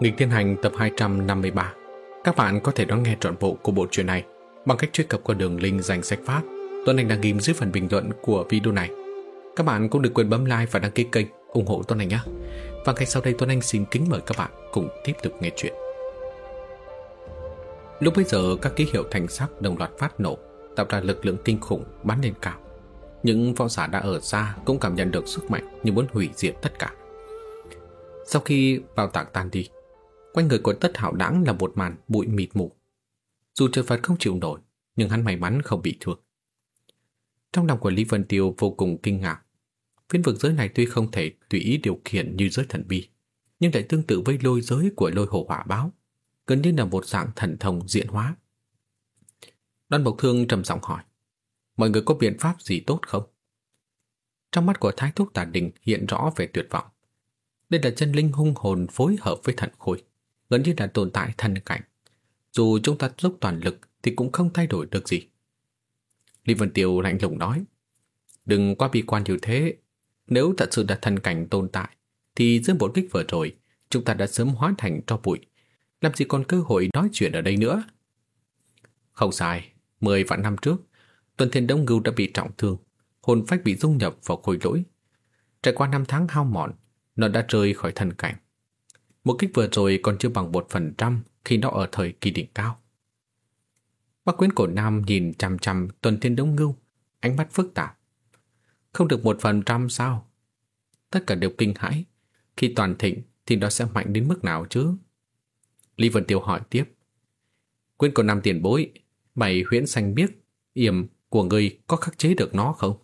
Nghịch Thiên Hành tập 253 Các bạn có thể đón nghe trọn bộ của bộ truyện này bằng cách truy cập qua đường link dành sách phát Tuấn Anh đang ghim dưới phần bình luận của video này. Các bạn cũng đừng quên bấm like và đăng ký kênh ủng hộ Tuấn Anh nhé. Và ngay sau đây Tuấn Anh xin kính mời các bạn cùng tiếp tục nghe chuyện. Lúc bây giờ các ký hiệu thành sắc đồng loạt phát nổ tạo ra lực lượng kinh khủng bắn lên cao. Những võ giả đã ở xa cũng cảm nhận được sức mạnh như muốn hủy diệt tất cả. Sau khi vào tạc tan đi, quanh người của tất hảo đãng là một màn bụi mịt mù. Dù trời Phật không chịu nổi, nhưng hắn may mắn không bị thương. Trong lòng của Lý Vân Tiêu vô cùng kinh ngạc. Phiên vực giới này tuy không thể tùy ý điều khiển như giới thần bi, nhưng lại tương tự với lôi giới của lôi hồ hỏa báo, gần như là một dạng thần thông diễn hóa. Đoan Bộc Thương trầm giọng hỏi, mọi người có biện pháp gì tốt không? Trong mắt của Thái Thúc Tà Đình hiện rõ về tuyệt vọng. Đây là chân linh hung hồn phối hợp với thần khôi, gần như là tồn tại thần cảnh. Dù chúng ta dốc toàn lực thì cũng không thay đổi được gì. Lý Vân Tiêu lạnh lùng nói, đừng quá bi quan như thế. Nếu thật sự là thần cảnh tồn tại, thì giữa một kích vừa rồi, chúng ta đã sớm hóa thành cho bụi. Làm gì còn cơ hội nói chuyện ở đây nữa? Không sai, mười vạn năm trước, Tuần Thiên Đông Ngưu đã bị trọng thương, hồn phách bị dung nhập vào khối lỗi. Trải qua năm tháng hao mòn, nó đã rơi khỏi thần cảnh. Một kích vừa rồi còn chưa bằng một phần trăm khi nó ở thời kỳ đỉnh cao. Bác quyến cổ nam nhìn chằm chằm tuần thiên Đống ngưu, ánh mắt phức tạp. Không được một phần trăm sao? Tất cả đều kinh hãi. Khi toàn thịnh thì nó sẽ mạnh đến mức nào chứ? Lý Vân Tiêu hỏi tiếp. Quyến cổ nam tiền bối, bảy huyễn xanh biết, yểm của người có khắc chế được nó không?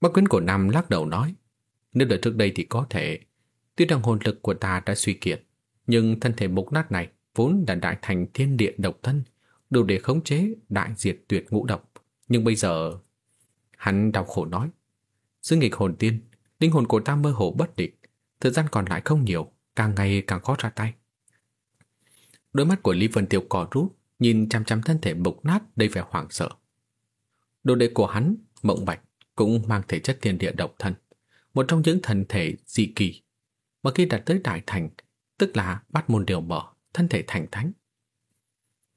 Bác quyến cổ nam lắc đầu nói. Nếu đợi trước đây thì có thể. Tuy rằng hồn lực của ta đã suy kiệt, nhưng thân thể mục nát này vốn là đại thành thiên địa độc thân, đủ để khống chế đại diệt tuyệt ngũ độc. Nhưng bây giờ... Hắn đau khổ nói. Sư nghịch hồn tiên, linh hồn của ta mơ hồ bất định, thời gian còn lại không nhiều, càng ngày càng khó ra tay. Đôi mắt của Lý Vân Tiêu cò rút, nhìn chăm chăm thân thể mục nát đầy vẻ hoảng sợ. Đồ đệ của hắn, Mộng Bạch, cũng mang thể chất thiên địa độc thân một trong những thần thể dị kỳ. Mà khi đạt tới đại thành, tức là bắt môn đều mở, thân thể thành thánh.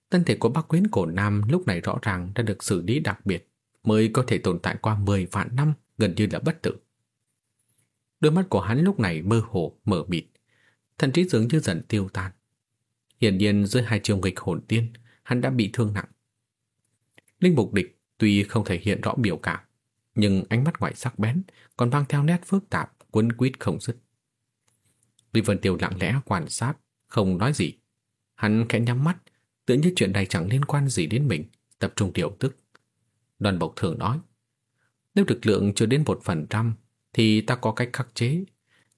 Thân thể của bác quyến cổ nam lúc này rõ ràng đã được xử lý đặc biệt, mới có thể tồn tại qua 10 vạn năm gần như là bất tử. Đôi mắt của hắn lúc này mơ hồ, mở mịt, thần trí dường như dần tiêu tan. Hiển nhiên dưới hai chiều nghịch hồn tiên, hắn đã bị thương nặng. Linh mục địch tuy không thể hiện rõ biểu cảm, nhưng ánh mắt ngoại sắc bén còn mang theo nét phức tạp, quấn quýt không dứt. Lý Vân Tiêu lặng lẽ quan sát, không nói gì. Hắn khẽ nhắm mắt, tự như chuyện này chẳng liên quan gì đến mình, tập trung điều tức. Đoàn Bộc thường nói, nếu lực lượng chưa đến một phần trăm, thì ta có cách khắc chế.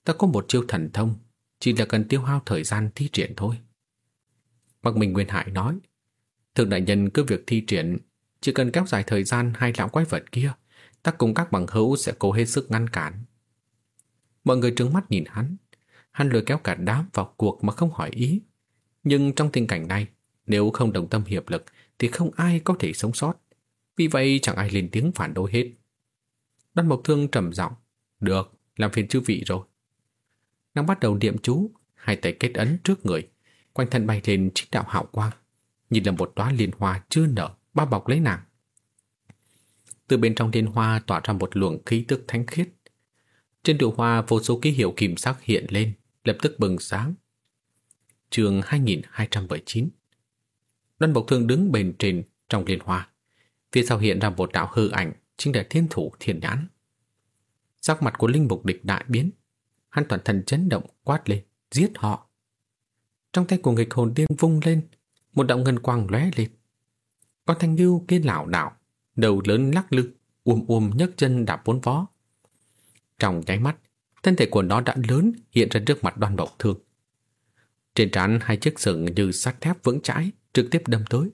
Ta có một chiêu thần thông, chỉ là cần tiêu hao thời gian thi triển thôi. Bác Minh Nguyên Hải nói, Thượng đại nhân cứ việc thi triển, chỉ cần kéo dài thời gian hai lão quái vật kia, ta cùng các bằng hữu sẽ cố hết sức ngăn cản. Mọi người trừng mắt nhìn hắn. Hắn lừa kéo cả đám vào cuộc mà không hỏi ý. Nhưng trong tình cảnh này, nếu không đồng tâm hiệp lực thì không ai có thể sống sót. Vì vậy chẳng ai lên tiếng phản đối hết. Đoan Mộc Thương trầm giọng, "Được, làm phiền chư vị rồi." Nàng bắt đầu niệm chú, hai tay kết ấn trước người, quanh thân bay lên chính đạo hào quang, như là một đóa liên hoa chưa nở bao bọc lấy nàng. Từ bên trong liên hoa tỏa ra một luồng khí tức thánh khiết. Trên điều hoa vô số ký hiệu kim sắc hiện lên, lập tức bừng sáng. Trường 2279 Đoan Bộc Thương đứng bên trên trong liên hoa. Phía sau hiện ra một đạo hư ảnh, chính là thiên thủ thiên nhãn. Sắc mặt của linh mục địch đại biến. Hắn toàn thân chấn động quát lên, giết họ. Trong tay của nghịch hồn tiên vung lên, một đạo ngân quang lóe lên. Con thanh lưu kia lảo đảo đầu lớn lắc lư, uồm uồm nhấc chân đạp bốn vó. Trong nháy mắt, thân thể của nó đã lớn hiện ra trước mặt đoan bộc thương. Trên trán hai chiếc sừng như sắt thép vững chãi trực tiếp đâm tới.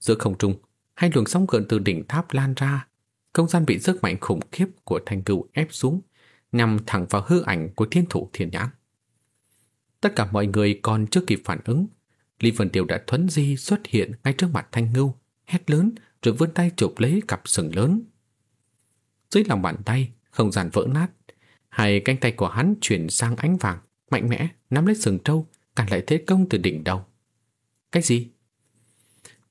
Giữa không trung, hai luồng sóng gợn từ đỉnh tháp lan ra, không gian bị sức mạnh khủng khiếp của thanh cừu ép xuống, nhằm thẳng vào hư ảnh của thiên thủ thiên nhãn. Tất cả mọi người còn chưa kịp phản ứng, Lý Vân Tiêu đã thuấn di xuất hiện ngay trước mặt thanh ngưu, hét lớn rồi vươn tay chụp lấy cặp sừng lớn. Dưới lòng bàn tay, không gian vỡ nát, hai cánh tay của hắn chuyển sang ánh vàng, mạnh mẽ nắm lấy sừng trâu, cản lại thế công từ đỉnh đầu. Cái gì?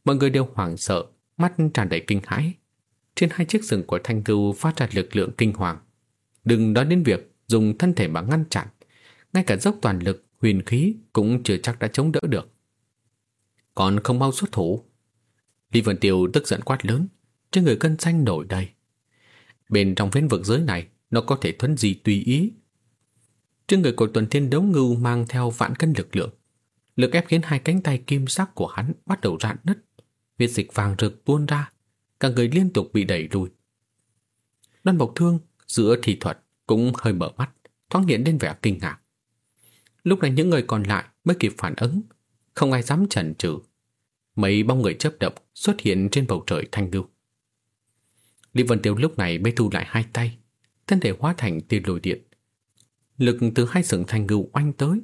Mọi người đều hoảng sợ, mắt tràn đầy kinh hãi. Trên hai chiếc sừng của thanh Cưu phát ra lực lượng kinh hoàng. Đừng nói đến việc dùng thân thể mà ngăn chặn. Ngay cả dốc toàn lực, huyền khí cũng chưa chắc đã chống đỡ được. Còn không mau xuất thủ. Lý Vân Tiêu tức giận quát lớn, trên người cân xanh nổi đầy. Bên trong phiến vực giới này, nó có thể thuấn gì tùy ý. Trên người của tuần thiên đấu ngưu mang theo vạn cân lực lượng. Lực ép khiến hai cánh tay kim sắc của hắn bắt đầu rạn nứt. Huyết dịch vàng rực tuôn ra, cả người liên tục bị đẩy lùi. Đoan Bộc Thương giữa thì thuật cũng hơi mở mắt, thoáng hiện lên vẻ kinh ngạc. Lúc này những người còn lại mới kịp phản ứng, không ai dám chần chừ. Mấy bóng người chớp động xuất hiện trên bầu trời thanh ngưu. Lý Vân Tiêu lúc này mới thu lại hai tay, thân thể hóa thành tia lôi điện. Lực từ hai sừng thanh ngưu oanh tới,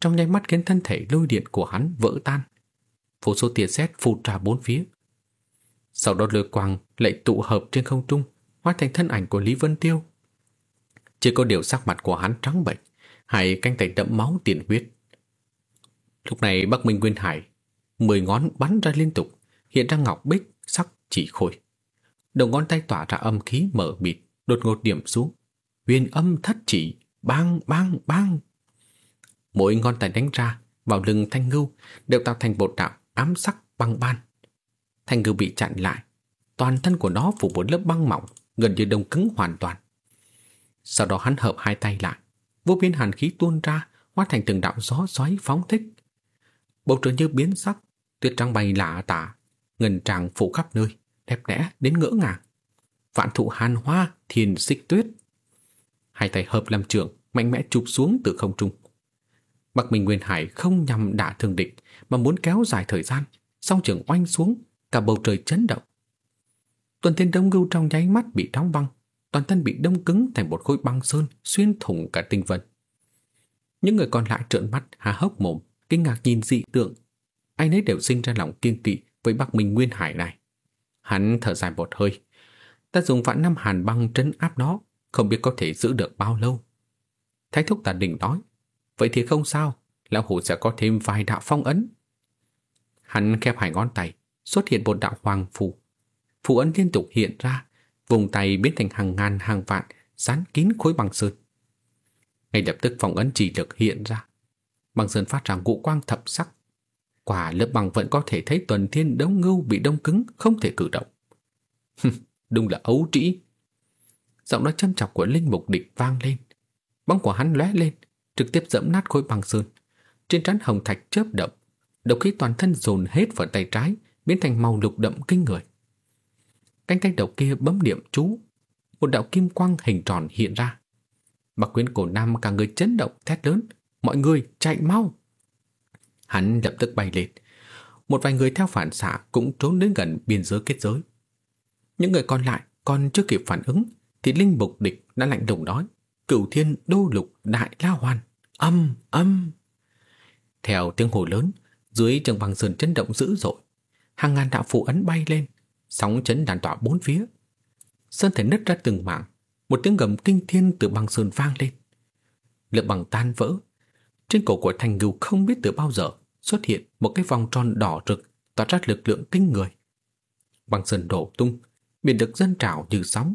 trong nháy mắt khiến thân thể lôi điện của hắn vỡ tan. Vô số tia sét phụt ra bốn phía. Sau đó lôi quang lại tụ hợp trên không trung, hóa thành thân ảnh của Lý Vân Tiêu. Chỉ có điều sắc mặt của hắn trắng bệch, hay cánh tay đẫm máu tiền huyết. Lúc này Bắc Minh Nguyên Hải, mười ngón bắn ra liên tục, hiện ra ngọc bích sắc chỉ khôi. Đầu ngón tay tỏa ra âm khí mở mịt, đột ngột điểm xuống. Huyền âm thất chỉ, bang bang bang. Mỗi ngón tay đánh ra vào lưng thanh ngưu đều tạo thành bột đạo ám sắc băng ban. Thanh ngưu bị chặn lại, toàn thân của nó phủ một lớp băng mỏng, gần như đông cứng hoàn toàn. Sau đó hắn hợp hai tay lại, vô biên hàn khí tuôn ra, hóa thành từng đạo gió xoáy phóng thích. Bầu trời như biến sắc, tuyết trắng bay lạ tả, ngân tràng phủ khắp nơi, đẹp đẽ đến ngỡ ngàng. Vạn thụ hàn hoa, thiên xích tuyết. Hai tay hợp làm trường, mạnh mẽ chụp xuống từ không trung. Bắc Minh Nguyên Hải không nhằm đả thương địch mà muốn kéo dài thời gian, song trường oanh xuống, cả bầu trời chấn động. Tuần Thiên Đông Ngưu trong nháy mắt bị đóng băng, toàn thân bị đông cứng thành một khối băng sơn xuyên thủng cả tinh vân. Những người còn lại trợn mắt há hốc mồm, kinh ngạc nhìn dị tượng. Ai nấy đều sinh ra lòng kiên kỵ với Bắc Minh Nguyên Hải này. Hắn thở dài một hơi. Ta dùng vạn năm hàn băng trấn áp nó, không biết có thể giữ được bao lâu. Thái thúc tà đình nói, vậy thì không sao, lão hủ sẽ có thêm vài đạo phong ấn. Hắn khép hai ngón tay, xuất hiện một đạo hoàng phù. Phù ấn liên tục hiện ra, vùng tay biến thành hàng ngàn hàng vạn, dán kín khối băng sơn. Ngay lập tức phong ấn chỉ lực hiện ra. Băng sơn phát ra ngũ quang thập sắc. Quả lớp băng vẫn có thể thấy tuần thiên đấu ngưu bị đông cứng, không thể cử động. Đúng là ấu trĩ. Giọng nói châm chọc của Linh Mục Địch vang lên. Bóng của hắn lóe lên, trực tiếp dẫm nát khối băng sơn. Trên trán hồng thạch chớp động, độc khí toàn thân dồn hết vào tay trái, biến thành màu lục đậm kinh người. Cánh tay đầu kia bấm niệm chú, một đạo kim quang hình tròn hiện ra. Bạc quyến cổ nam cả người chấn động thét lớn, mọi người chạy mau. Hắn lập tức bay lên. Một vài người theo phản xạ cũng trốn đến gần biên giới kết giới. Những người còn lại còn chưa kịp phản ứng thì Linh Mục Địch đã lạnh lùng nói, Cửu thiên, đô lục, đại la hoàn, Âm âm. Theo tiếng hồ lớn, Dưới trường băng sơn chấn động dữ dội, Hàng ngàn đạo phù ấn bay lên, Sóng chấn đàn tỏa bốn phía. Sơn thể nứt ra từng mảng, Một tiếng gầm kinh thiên từ băng sơn vang lên. Lượng bằng tan vỡ, Trên cổ của thành ngưu không biết từ bao giờ Xuất hiện một cái vòng tròn đỏ rực Tỏa ra lực lượng kinh người. Băng sơn đổ tung Biển được dân trào như sóng.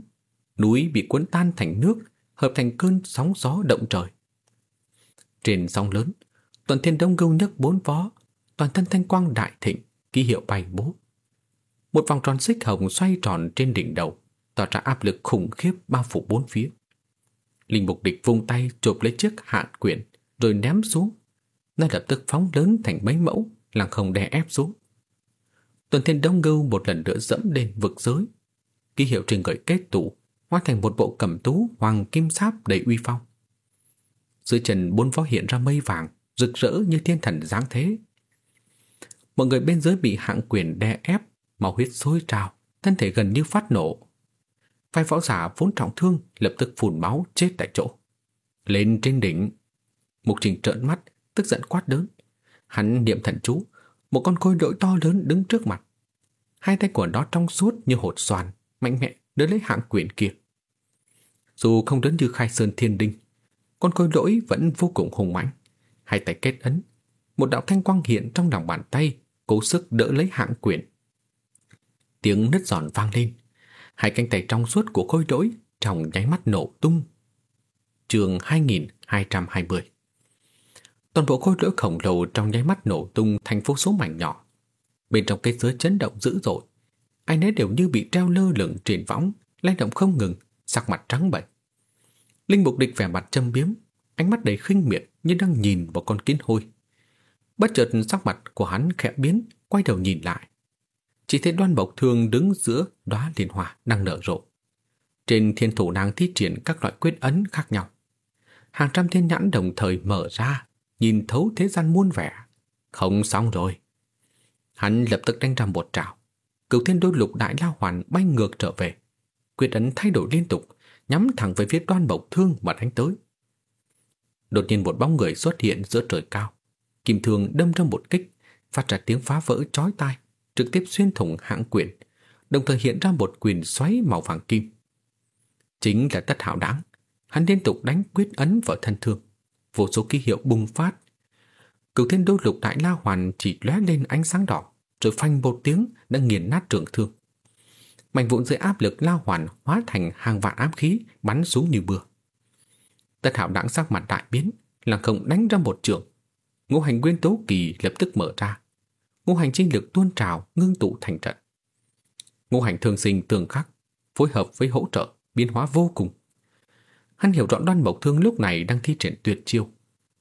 Núi bị cuốn tan thành nước, Hợp thành cơn sóng gió động trời. Trên sóng lớn Tuần Thiên Đông gâu nhấc bốn vó, Toàn thân thanh quang đại thịnh, Ký hiệu bay bố. Một vòng tròn xích hồng xoay tròn trên đỉnh đầu Tỏ ra áp lực khủng khiếp bao phủ bốn phía. Linh mục địch vung tay chộp lấy chiếc hạn quyển, Rồi ném xuống. Nó lập tức phóng lớn thành mấy mẫu Làng không đè ép xuống. Tuần Thiên Đông Gâu một lần nữa dẫm lên vực giới. Ký hiệu trên người kết tụ Hóa thành một bộ cẩm tú hoàng kim sáp đầy uy phong. Dưới chân bốn vó hiện ra mây vàng, Rực rỡ như thiên thần dáng thế. Mọi người bên dưới bị hạng quyền đè ép, máu huyết sôi trào, Thân thể gần như phát nổ. Vai võ giả vốn trọng thương Lập tức phun máu chết tại chỗ. Lên trên đỉnh, Mục trình trợn mắt, Tức giận quát lớn. Hắn niệm thần chú, Một con khôi đội to lớn đứng trước mặt. Hai tay của nó trong suốt như hột xoàn Mạnh mẽ đỡ lấy hạng quyền kia Dù không đến như khai sơn thiên đinh con khôi lỗi vẫn vô cùng hùng mãnh, hai tay kết ấn, một đạo thanh quang hiện trong lòng bàn tay, cố sức đỡ lấy hạng quyển. Tiếng nứt giòn vang lên, hai cánh tay trong suốt của khôi lỗi trong nháy mắt nổ tung. Trường 2220 Toàn bộ khôi lỗi khổng lồ trong nháy mắt nổ tung thành vô số mảnh nhỏ. Bên trong cây giới chấn động dữ dội, ai nấy đều như bị treo lơ lửng trên võng, lay động không ngừng, sắc mặt trắng bệch. Linh Mục Địch vẻ mặt châm biếm, ánh mắt đầy khinh miệt như đang nhìn vào con kiến hôi. Bất chợt sắc mặt của hắn khẽ biến, quay đầu nhìn lại. Chỉ thấy đoan bộc Thường đứng giữa đóa liên hoa đang nở rộ. Trên thiên thủ nàng thi triển các loại quyết ấn khác nhau. Hàng trăm thiên nhãn đồng thời mở ra, nhìn thấu thế gian muôn vẻ. Không xong rồi. Hắn lập tức đánh ra một trảo. Cửu thiên đôi lục đại la hoàn bay ngược trở về. Quyết ấn thay đổi liên tục, nhắm thẳng về phía đoan bộc thương mà đánh tới. Đột nhiên một bóng người xuất hiện giữa trời cao. Kim thương đâm ra một kích, phát ra tiếng phá vỡ chói tai, trực tiếp xuyên thủng hạng quyền, đồng thời hiện ra một quyền xoáy màu vàng kim. Chính là tất hạo đáng, hắn liên tục đánh quyết ấn vào thân thương, vô số ký hiệu bùng phát. Cửu thiên đô lục đại la hoàn chỉ lóe lên ánh sáng đỏ, rồi phanh một tiếng đã nghiền nát trường thương. Mảnh vụn dưới áp lực lao hoàn hóa thành hàng vạn ám khí bắn xuống như mưa. Tất hạo đáng sắc mặt đại biến, lăng không đánh ra một trường. Ngũ hành nguyên tố kỳ lập tức mở ra. Ngũ hành chi lực tuôn trào ngưng tụ thành trận. Ngũ hành thường sinh tương khắc, phối hợp với hỗ trợ, biến hóa vô cùng. Hắn hiểu rõ đoan mộc thương lúc này đang thi triển tuyệt chiêu.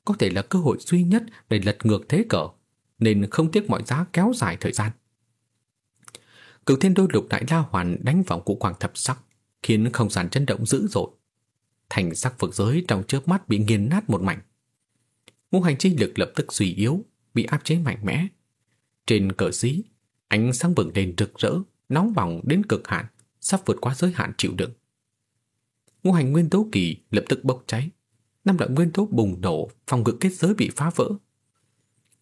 Có thể là cơ hội duy nhất để lật ngược thế cờ, nên không tiếc mọi giá kéo dài thời gian. Cửu thiên đôi lục đại la hoàn đánh vào cụ quang thập sắc, khiến không gian chấn động dữ dội. Thành sắc vực giới trong chớp mắt bị nghiền nát một mảnh. Ngũ hành chi lực lập tức suy yếu, bị áp chế mạnh mẽ. Trên cờ xí, ánh sáng bừng lên rực rỡ, nóng bỏng đến cực hạn, sắp vượt qua giới hạn chịu đựng. Ngũ hành nguyên tố kỳ lập tức bốc cháy, năm loại nguyên tố bùng nổ, phòng ngự kết giới bị phá vỡ.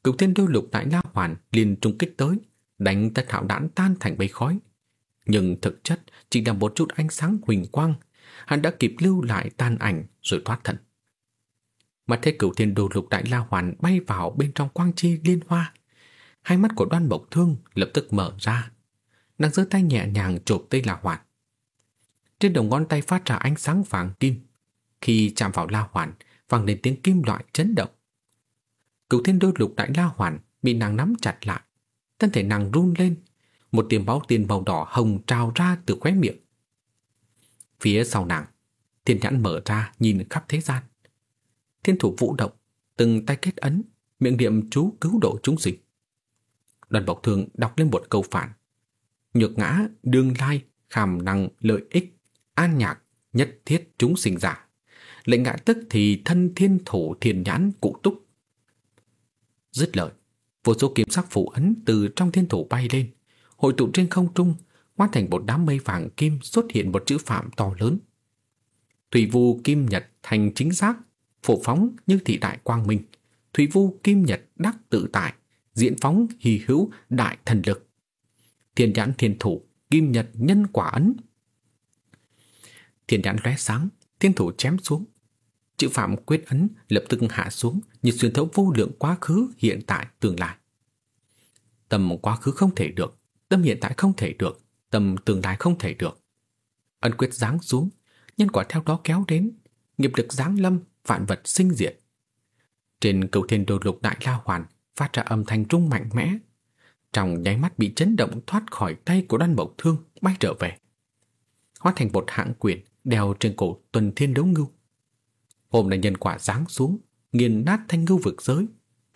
Cửu thiên đôi lục đại la hoàn liền trung kích tới, đánh tất hạo đản tan thành bầy khói. Nhưng thực chất chỉ là một chút ánh sáng huỳnh quang, hắn đã kịp lưu lại tan ảnh rồi thoát thân. mặt thế cửu thiên đồ lục đại la hoàn bay vào bên trong quang chi liên hoa. Hai mắt của đoan bộc thương lập tức mở ra. Nàng giơ tay nhẹ nhàng chộp tay la hoàn. Trên đầu ngón tay phát ra ánh sáng vàng kim. Khi chạm vào la hoàn, vang lên tiếng kim loại chấn động. Cửu thiên đô lục đại la hoàn bị nàng nắm chặt lại. Thân thể nàng run lên. Một tiềm máu tiền màu đỏ hồng trào ra từ khóe miệng. Phía sau nàng, thiên nhãn mở ra nhìn khắp thế gian. Thiên thủ vũ động, từng tay kết ấn, miệng niệm chú cứu độ chúng sinh. Đoàn bọc thường đọc lên một câu phản. Nhược ngã, đương lai, khảm năng, lợi ích, an nhạc, nhất thiết chúng sinh giả. Lệnh ngã tức thì thân thiên thủ thiền nhãn cụ túc. Dứt lời, vô số kiếm sắc phủ ấn từ trong thiên thủ bay lên, hội tụ trên không trung, hóa thành một đám mây vàng kim xuất hiện một chữ phạm to lớn. Thủy vu kim nhật thành chính xác, phổ phóng như thị đại quang minh. Thủy vu kim nhật đắc tự tại, diễn phóng hì hữu đại thần lực. Thiên nhãn thiên thủ, kim nhật nhân quả ấn. Thiên nhãn lóe sáng, thiên thủ chém xuống. Chữ phạm quyết ấn lập tức hạ xuống như xuyên thấu vô lượng quá khứ, hiện tại, tương lai. Tâm quá khứ không thể được, tâm hiện tại không thể được, tâm tương lai không thể được. ấn quyết giáng xuống, nhân quả theo đó kéo đến, nghiệp lực giáng lâm, vạn vật sinh diệt. Trên cầu thiên đồ lục đại la hoàn phát ra âm thanh trung mạnh mẽ, trong nháy mắt bị chấn động thoát khỏi tay của đoan mộc thương bay trở về. Hóa thành một hạng quyền đeo trên cổ tuần thiên đấu ngưu. Hôm nay nhân quả giáng xuống, nghiền nát thanh ngưu vực giới,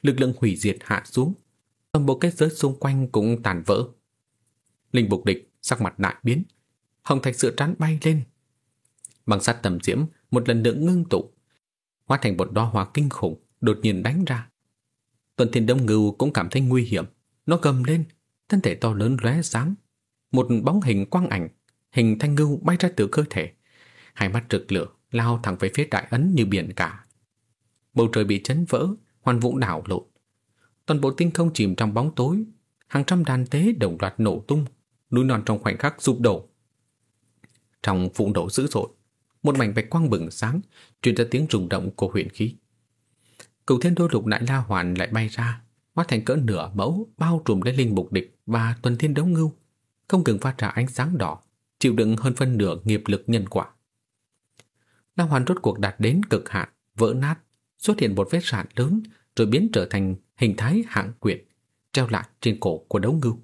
lực lượng hủy diệt hạ xuống, toàn bộ kết giới xung quanh cũng tàn vỡ. Linh bục địch sắc mặt đại biến, hồng thạch sữa trán bay lên. Bằng sắt tầm diễm một lần nữa ngưng tụ, hóa thành một đóa hoa kinh khủng đột nhiên đánh ra. Tuần Thiên Đông Ngưu cũng cảm thấy nguy hiểm, nó cầm lên, thân thể to lớn lóe sáng, một bóng hình quang ảnh, hình thanh ngưu bay ra từ cơ thể, hai mắt rực lửa lao thẳng về phía đại ấn như biển cả. Bầu trời bị chấn vỡ, hoàn vũ đảo lộn. Toàn bộ tinh không chìm trong bóng tối, hàng trăm đàn tế đồng loạt nổ tung, núi non trong khoảnh khắc sụp đổ. Trong vụ nổ dữ dội, một mảnh bạch quang bừng sáng, truyền ra tiếng rung động của huyền khí. Cửu thiên đô lục đại la hoàn lại bay ra, hóa thành cỡ nửa mẫu bao trùm lấy linh mục địch và tuần thiên đấu ngưu, không ngừng phát ra ánh sáng đỏ, chịu đựng hơn phân nửa nghiệp lực nhân quả. La hoàn rốt cuộc đạt đến cực hạn, vỡ nát, xuất hiện một vết rạn lớn rồi biến trở thành hình thái hạng quyển, treo lại trên cổ của đấu ngưu.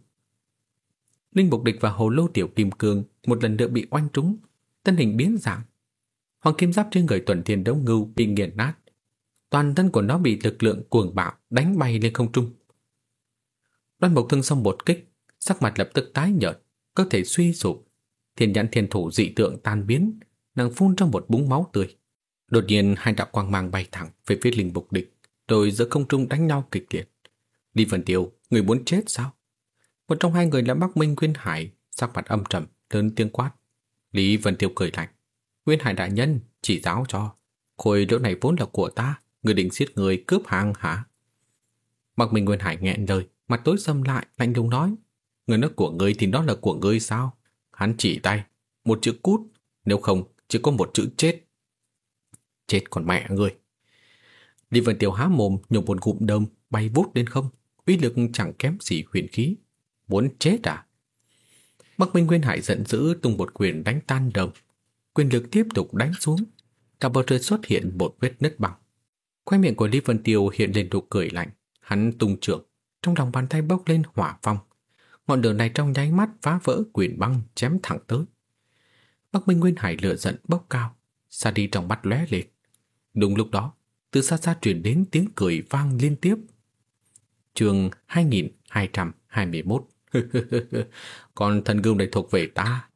Linh mục địch và hồ lô tiểu kim cương một lần nữa bị oanh trúng, thân hình biến dạng. Hoàng kim giáp trên người tuần thiên đấu ngưu bị nghiền nát, toàn thân của nó bị lực lượng cuồng bạo đánh bay lên không trung. Đoan Mộc Thương xong một kích, sắc mặt lập tức tái nhợt, cơ thể suy sụp, thiên nhãn thiên thủ dị tượng tan biến, nàng phun trong một búng máu tươi. Đột nhiên hai đạo quang mang bay thẳng về phía linh mục địch, rồi giữa không trung đánh nhau kịch liệt. Lý Vân Tiêu, người muốn chết sao? Một trong hai người là Bắc Minh Nguyên Hải, sắc mặt âm trầm, lớn tiếng quát. Lý Vân Tiêu cười lạnh. Nguyên Hải đại nhân, chỉ giáo cho. Khối lỗ này vốn là của ta, người định giết người cướp hàng hả? Bắc Minh Nguyên Hải nghẹn lời, mặt tối xâm lại, lạnh lùng nói. Người nói của ngươi thì đó là của ngươi sao? Hắn chỉ tay, một chữ cút, nếu không chỉ có một chữ chết. Chết còn mẹ người. Lý Vân Tiêu há mồm nhổ một cụm đơm bay vút lên không, uy lực chẳng kém gì huyền khí. Muốn chết à? Bắc Minh Nguyên Hải giận dữ tung một quyền đánh tan đơm. Quyền lực tiếp tục đánh xuống. Cả bầu trời xuất hiện một vết nứt bằng. Khoe miệng của Lý Vân Tiêu hiện lên nụ cười lạnh. Hắn tung trưởng, trong lòng bàn tay bốc lên hỏa phong. Ngọn lửa này trong nháy mắt phá vỡ quyền băng chém thẳng tới. Bắc Minh Nguyên Hải lửa giận bốc cao, xa đi trong mắt lóe liệt. Đúng lúc đó, từ xa xa truyền đến tiếng cười vang liên tiếp. Trường 2221 Còn thần gươm này thuộc về ta.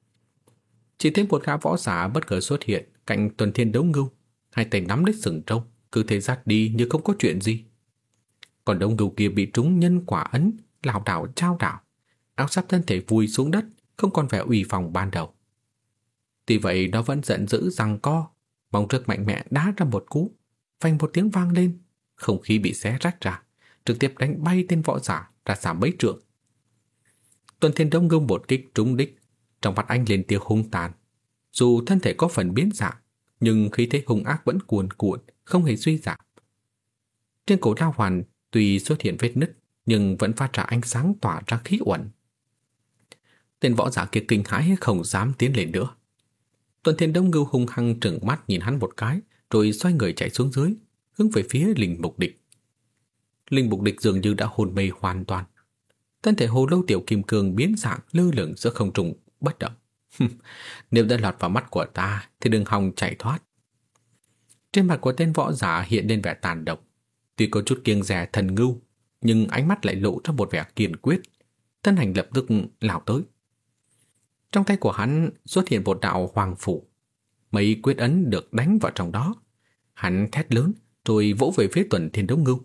Chỉ thấy một gã võ giả bất ngờ xuất hiện cạnh tuần thiên đấu ngưu, hai tay nắm lấy sừng trâu, cứ thế dắt đi như không có chuyện gì. Còn đấu ngưu kia bị trúng nhân quả ấn, lảo đảo trao đảo, áo sắp thân thể vùi xuống đất, không còn vẻ uy phòng ban đầu. Tuy vậy nó vẫn giận dữ rằng co, mong trước mạnh mẽ đá ra một cú, phanh một tiếng vang lên, không khí bị xé rách ra, trực tiếp đánh bay tên võ giả ra xa mấy trượng. Tuần Thiên Đông ngông một kích trúng đích, trong mặt anh lên tiếng hung tàn. Dù thân thể có phần biến dạng, nhưng khí thế hung ác vẫn cuồn cuộn, không hề suy giảm. Trên cổ lao Hoàn tuy xuất hiện vết nứt, nhưng vẫn phát ra ánh sáng tỏa ra khí uẩn. Tên võ giả kia kinh hãi không dám tiến lên nữa. Tuần Thiên Đông Ngưu hung hăng trừng mắt nhìn hắn một cái, rồi xoay người chạy xuống dưới, hướng về phía linh mục địch. Linh mục địch dường như đã hồn mê hoàn toàn. Thân thể hồ lâu tiểu kim cương biến dạng lơ lửng giữa không trung bất động. Nếu đã lọt vào mắt của ta thì đừng hòng chạy thoát. Trên mặt của tên võ giả hiện lên vẻ tàn độc. Tuy có chút kiêng dè thần ngưu, nhưng ánh mắt lại lộ ra một vẻ kiên quyết. Thân hành lập tức lao tới. Trong tay của hắn xuất hiện một đạo hoàng phủ. Mấy quyết ấn được đánh vào trong đó. Hắn thét lớn rồi vỗ về phía tuần thiên đấu ngưu.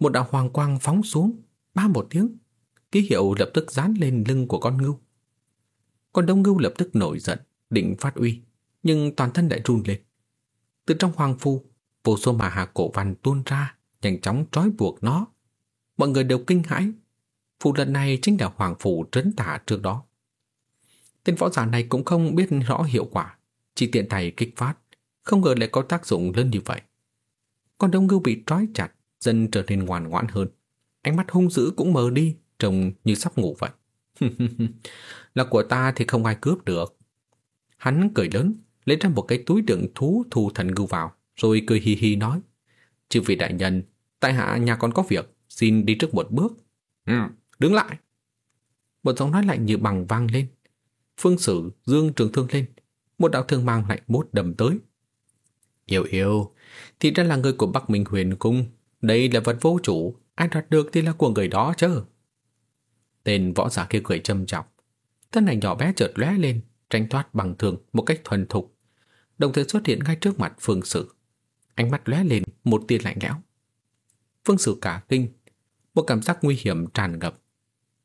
Một đạo hoàng quang phóng xuống, ba một tiếng. Ký hiệu lập tức dán lên lưng của con ngưu. Con đông ngưu lập tức nổi giận, định phát uy, nhưng toàn thân lại run lên. Từ trong hoàng phu, vô số mà hà cổ văn tuôn ra, nhanh chóng trói buộc nó. Mọi người đều kinh hãi. Phù lần này chính là hoàng phủ trấn tả trước đó. Tên võ giả này cũng không biết rõ hiệu quả, chỉ tiện tay kích phát, không ngờ lại có tác dụng lớn như vậy. Con đông ngưu bị trói chặt, dần trở nên ngoan ngoãn hơn. Ánh mắt hung dữ cũng mờ đi, trông như sắp ngủ vậy. là của ta thì không ai cướp được. Hắn cười lớn, lấy ra một cái túi đựng thú thu thần ngưu vào, rồi cười hi hi nói. Chư vị đại nhân, tại hạ nhà còn có việc, xin đi trước một bước. Ừ, đứng lại. Một giọng nói lạnh như bằng vang lên. Phương Sử dương trường thương lên, một đạo thương mang lạnh bút đầm tới. Yêu yêu, thì ra là người của Bắc Minh Huyền Cung, đây là vật vô chủ, ai đoạt được thì là của người đó chứ. Tên võ giả kia cười châm trọng, thân ảnh nhỏ bé chợt lóe lên, tranh thoát bằng thường một cách thuần thục, đồng thời xuất hiện ngay trước mặt Phương Sử. Ánh mắt lóe lên một tia lạnh lẽo. Phương Sử cả kinh, một cảm giác nguy hiểm tràn ngập.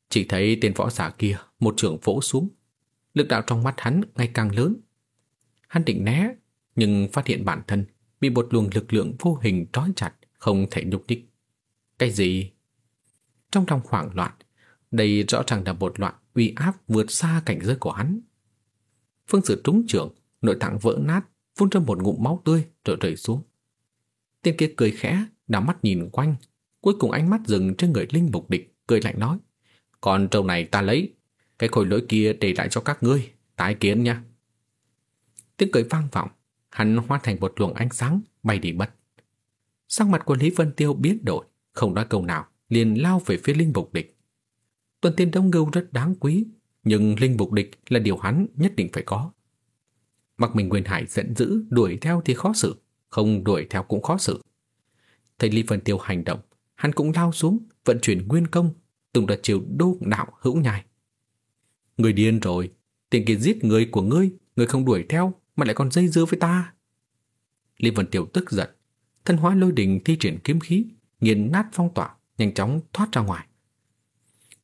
Chỉ thấy tên võ giả kia một trường vỗ xuống, lực đạo trong mắt hắn ngày càng lớn. Hắn định né, nhưng phát hiện bản thân bị một luồng lực lượng vô hình trói chặt, không thể nhúc nhích. Cái gì? Trong lòng hoảng loạn, đây rõ ràng là một loại uy áp vượt xa cảnh giới của hắn. Phương Sử trúng trưởng, nội tạng vỡ nát, phun ra một ngụm máu tươi rồi rơi xuống. Tên kia cười khẽ, đảo mắt nhìn quanh, cuối cùng ánh mắt dừng trên người linh mục địch, cười lạnh nói. Còn trâu này ta lấy, cái khối lỗi kia để lại cho các ngươi, tái kiến nha. Tiếng cười vang vọng, hắn hóa thành một luồng ánh sáng, bay đi mất. Sắc mặt của Lý Vân Tiêu biến đổi, không nói câu nào, liền lao về phía linh mục địch. Tuần tiên đông ngưu rất đáng quý, nhưng linh mục địch là điều hắn nhất định phải có. Mặc mình Nguyên Hải giận dữ, đuổi theo thì khó xử, không đuổi theo cũng khó xử. Thấy Lý Vân Tiêu hành động, hắn cũng lao xuống, vận chuyển nguyên công, từng đợt chiều đô đạo hữu nhai. Người điên rồi, tiền kia giết người của ngươi, ngươi không đuổi theo, mà lại còn dây dưa với ta. Lý Vân Tiêu tức giận, thân hóa lôi đình thi triển kiếm khí, nghiền nát phong tỏa, nhanh chóng thoát ra ngoài.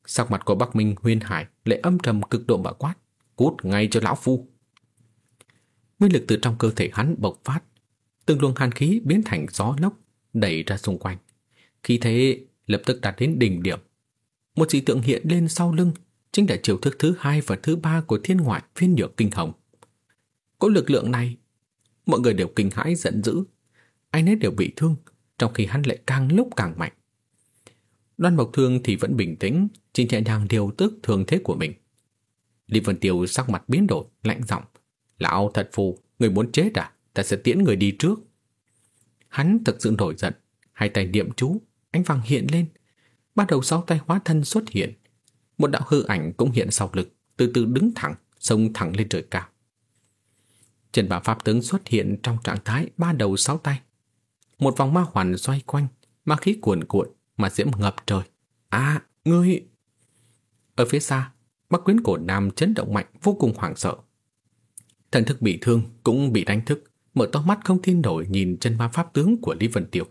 Sắc mặt của Bắc Minh Huyên Hải lại âm trầm cực độ bạo quát, cút ngay cho lão phu. Nguyên lực từ trong cơ thể hắn bộc phát, từng luồng hàn khí biến thành gió lốc đẩy ra xung quanh. Khi thế lập tức đạt đến đỉnh điểm. Một dị tượng hiện lên sau lưng, chính là chiều thức thứ hai và thứ ba của thiên ngoại phiên nhược kinh hồng. Có lực lượng này, mọi người đều kinh hãi giận dữ, ai nấy đều bị thương, trong khi hắn lại càng lúc càng mạnh. Đoan Mộc Thương thì vẫn bình tĩnh, chỉ nhẹ nhàng điều tức thường thế của mình. Lý Vân Tiêu sắc mặt biến đổi, lạnh giọng. Lão thật phù, người muốn chết à? Ta sẽ tiễn người đi trước. Hắn thực sự nổi giận, hai tay niệm chú, ánh vàng hiện lên. Bắt đầu sáu tay hóa thân xuất hiện. Một đạo hư ảnh cũng hiện sau lực, từ từ đứng thẳng, sông thẳng lên trời cao. Trần bà Pháp Tướng xuất hiện trong trạng thái ba đầu sáu tay. Một vòng ma hoàn xoay quanh, ma khí cuồn cuộn, mà diễm ngập trời. À, ngươi... Ở phía xa, Bắc quyến cổ nam chấn động mạnh vô cùng hoảng sợ. Thần thức bị thương cũng bị đánh thức, mở to mắt không tin nổi nhìn chân ma pháp tướng của Lý Vân Tiêu.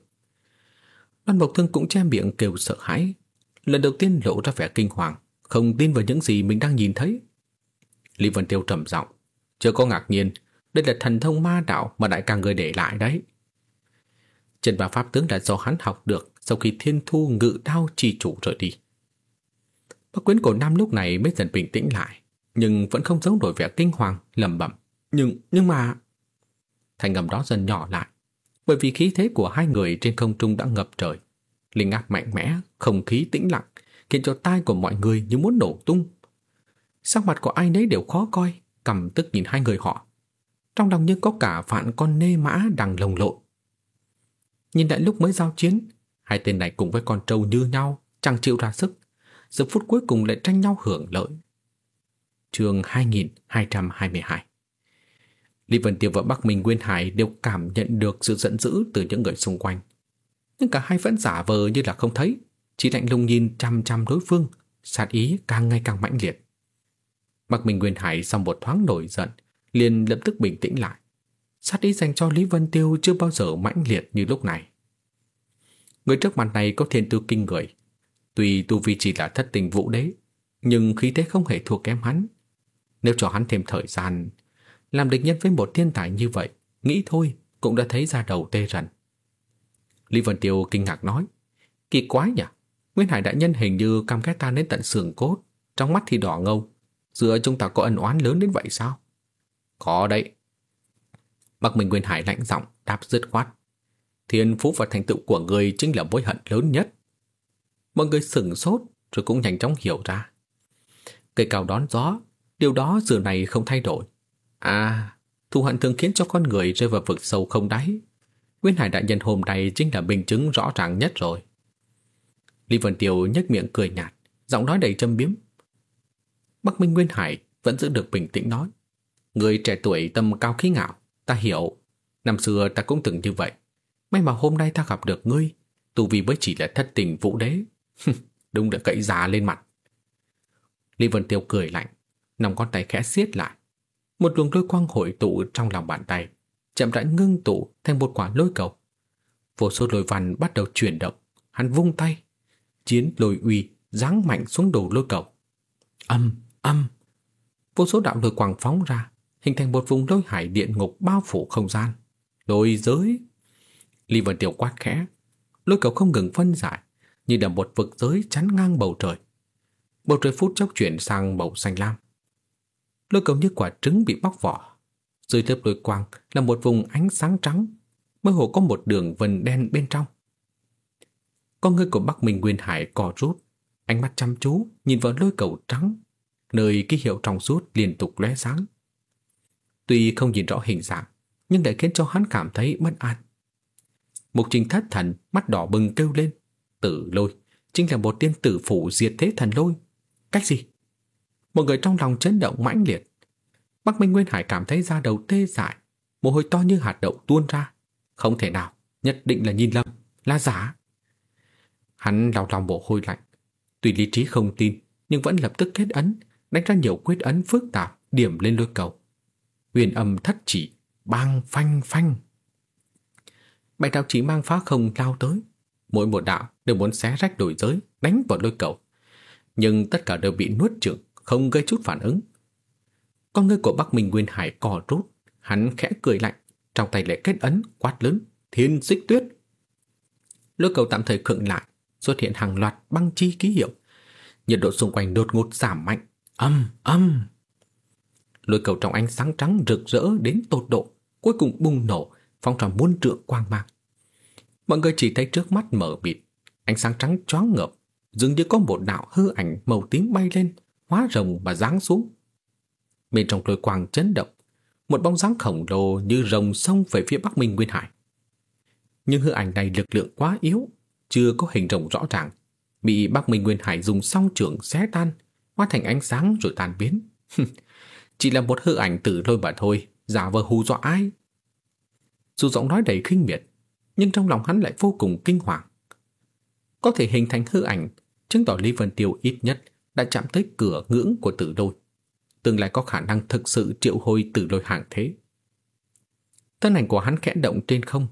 đoàn bộc Thương cũng che miệng kêu sợ hãi, lần đầu tiên lộ ra vẻ kinh hoàng, không tin vào những gì mình đang nhìn thấy. Lý Vân Tiêu trầm giọng, chưa có ngạc nhiên, đây là thần thông ma đạo mà đại ca người để lại đấy. Trần ma pháp tướng là do hắn học được sau khi thiên thu ngự đao chi chủ rời đi. Bác quyến cổ nam lúc này mới dần bình tĩnh lại, nhưng vẫn không giấu nổi vẻ kinh hoàng, lầm bẩm. Nhưng, nhưng mà... Thành ngầm đó dần nhỏ lại, bởi vì khí thế của hai người trên không trung đã ngập trời. Linh áp mạnh mẽ, không khí tĩnh lặng, khiến cho tai của mọi người như muốn nổ tung. Sắc mặt của ai nấy đều khó coi, cầm tức nhìn hai người họ. Trong lòng như có cả vạn con nê mã đang lồng lộn. Nhìn lại lúc mới giao chiến, hai tên này cùng với con trâu như nhau, chẳng chịu ra sức. Giờ phút cuối cùng lại tranh nhau hưởng lợi. Trường 2222 Lý Vân Tiêu và Bắc Minh Nguyên Hải đều cảm nhận được sự giận dữ từ những người xung quanh. Nhưng cả hai vẫn giả vờ như là không thấy, chỉ lạnh lùng nhìn chăm chăm đối phương, sát ý càng ngày càng mãnh liệt. Bắc Minh Nguyên Hải sau một thoáng nổi giận, liền lập tức bình tĩnh lại. Sát ý dành cho Lý Vân Tiêu chưa bao giờ mãnh liệt như lúc này. Người trước mặt này có thiên tư kinh người. Tuy tu vi chỉ là thất tình vũ đế, nhưng khí thế không hề thua kém hắn. Nếu cho hắn thêm thời gian, làm địch nhân với một thiên tài như vậy, nghĩ thôi cũng đã thấy ra đầu tê rần. Lý Vân Tiêu kinh ngạc nói, kỳ quái nhỉ, Nguyên Hải đại nhân hình như cam ghét ta đến tận xương cốt, trong mắt thì đỏ ngầu. giữa chúng ta có ân oán lớn đến vậy sao? Có đấy. Bắc Minh Nguyên Hải lạnh giọng đáp dứt khoát. Thiên phú và thành tựu của người chính là mối hận lớn nhất. Mọi người sửng sốt rồi cũng nhanh chóng hiểu ra. Cây cao đón gió, điều đó giờ này không thay đổi. À, thù hận thường khiến cho con người rơi vào vực sâu không đáy. Nguyên Hải đại nhân hôm nay chính là minh chứng rõ ràng nhất rồi. Lý Vân Tiêu nhếch miệng cười nhạt, giọng nói đầy châm biếm. Bắc Minh Nguyên Hải vẫn giữ được bình tĩnh nói. Người trẻ tuổi tâm cao khí ngạo, ta hiểu. Năm xưa ta cũng từng như vậy. May mà hôm nay ta gặp được ngươi, tu vì mới chỉ là thất tình vũ đế. Đúng là cậy già lên mặt. Lý Vân Tiêu cười lạnh, nòng con tay khẽ siết lại. Một luồng lôi quang hội tụ trong lòng bàn tay, chậm rãi ngưng tụ thành một quả lôi cầu. Vô số lôi văn bắt đầu chuyển động, hắn vung tay, chiến lôi uy giáng mạnh xuống đầu lôi cầu. Âm, âm. Vô số đạo lôi quang phóng ra, hình thành một vùng lôi hải điện ngục bao phủ không gian. Lôi giới. Lý Vân tiểu quát khẽ, lôi cầu không ngừng phân giải, như là một vực giới chắn ngang bầu trời. Bầu trời phút chốc chuyển sang màu xanh lam. Lôi cầu như quả trứng bị bóc vỏ. Dưới lớp lôi quang là một vùng ánh sáng trắng, mơ hồ có một đường vân đen bên trong. Con người của Bắc Minh Nguyên Hải cò rút, ánh mắt chăm chú nhìn vào lôi cầu trắng, nơi ký hiệu trong suốt liên tục lóe sáng. Tuy không nhìn rõ hình dạng, nhưng lại khiến cho hắn cảm thấy bất an. Mục trình thất thần, mắt đỏ bừng kêu lên. Tử lôi, chính là một tiên tử phủ diệt thế thần lôi. Cách gì? Một người trong lòng chấn động mãnh liệt. Bắc Minh Nguyên Hải cảm thấy da đầu tê dại, mồ hôi to như hạt đậu tuôn ra. Không thể nào, nhất định là nhìn lầm, là giả. Hắn lau lòng bộ hôi lạnh. Tuy lý trí không tin, nhưng vẫn lập tức kết ấn, đánh ra nhiều quyết ấn phức tạp, điểm lên lôi cầu. Huyền âm thất chỉ, bang phanh phanh. Bảy đạo chỉ mang phá không lao tới. Mỗi một đạo đều muốn xé rách đổi giới, đánh vào lôi cầu. Nhưng tất cả đều bị nuốt chửng, không gây chút phản ứng. Con ngươi của Bắc Minh Nguyên Hải cò rút, hắn khẽ cười lạnh, trong tay lại kết ấn, quát lớn, thiên xích tuyết. Lôi cầu tạm thời khựng lại, xuất hiện hàng loạt băng chi ký hiệu. Nhiệt độ xung quanh đột ngột giảm mạnh, âm, âm. Lôi cầu trong ánh sáng trắng rực rỡ đến tột độ, cuối cùng bùng nổ, phong trào muôn trượng quang mang. Mọi người chỉ thấy trước mắt mở mịt, ánh sáng trắng choáng ngợp, dường như có một đạo hư ảnh màu tím bay lên, hóa rồng và giáng xuống. Bên trong lôi quang chấn động, một bóng dáng khổng lồ như rồng xông về phía Bắc Minh Nguyên Hải. Nhưng hư ảnh này lực lượng quá yếu, chưa có hình rồng rõ ràng, bị Bắc Minh Nguyên Hải dùng song trưởng xé tan, hóa thành ánh sáng rồi tan biến. Chỉ là một hư ảnh tử lôi mà thôi, giả vờ hù dọa ai. Dù giọng nói đầy khinh miệt, nhưng trong lòng hắn lại vô cùng kinh hoàng. Có thể hình thành hư ảnh, chứng tỏ Lý Vân Tiêu ít nhất đã chạm tới cửa ngưỡng của tử lôi. Tương lai có khả năng thực sự triệu hồi tử lôi hạng thế. Thân ảnh của hắn khẽ động trên không.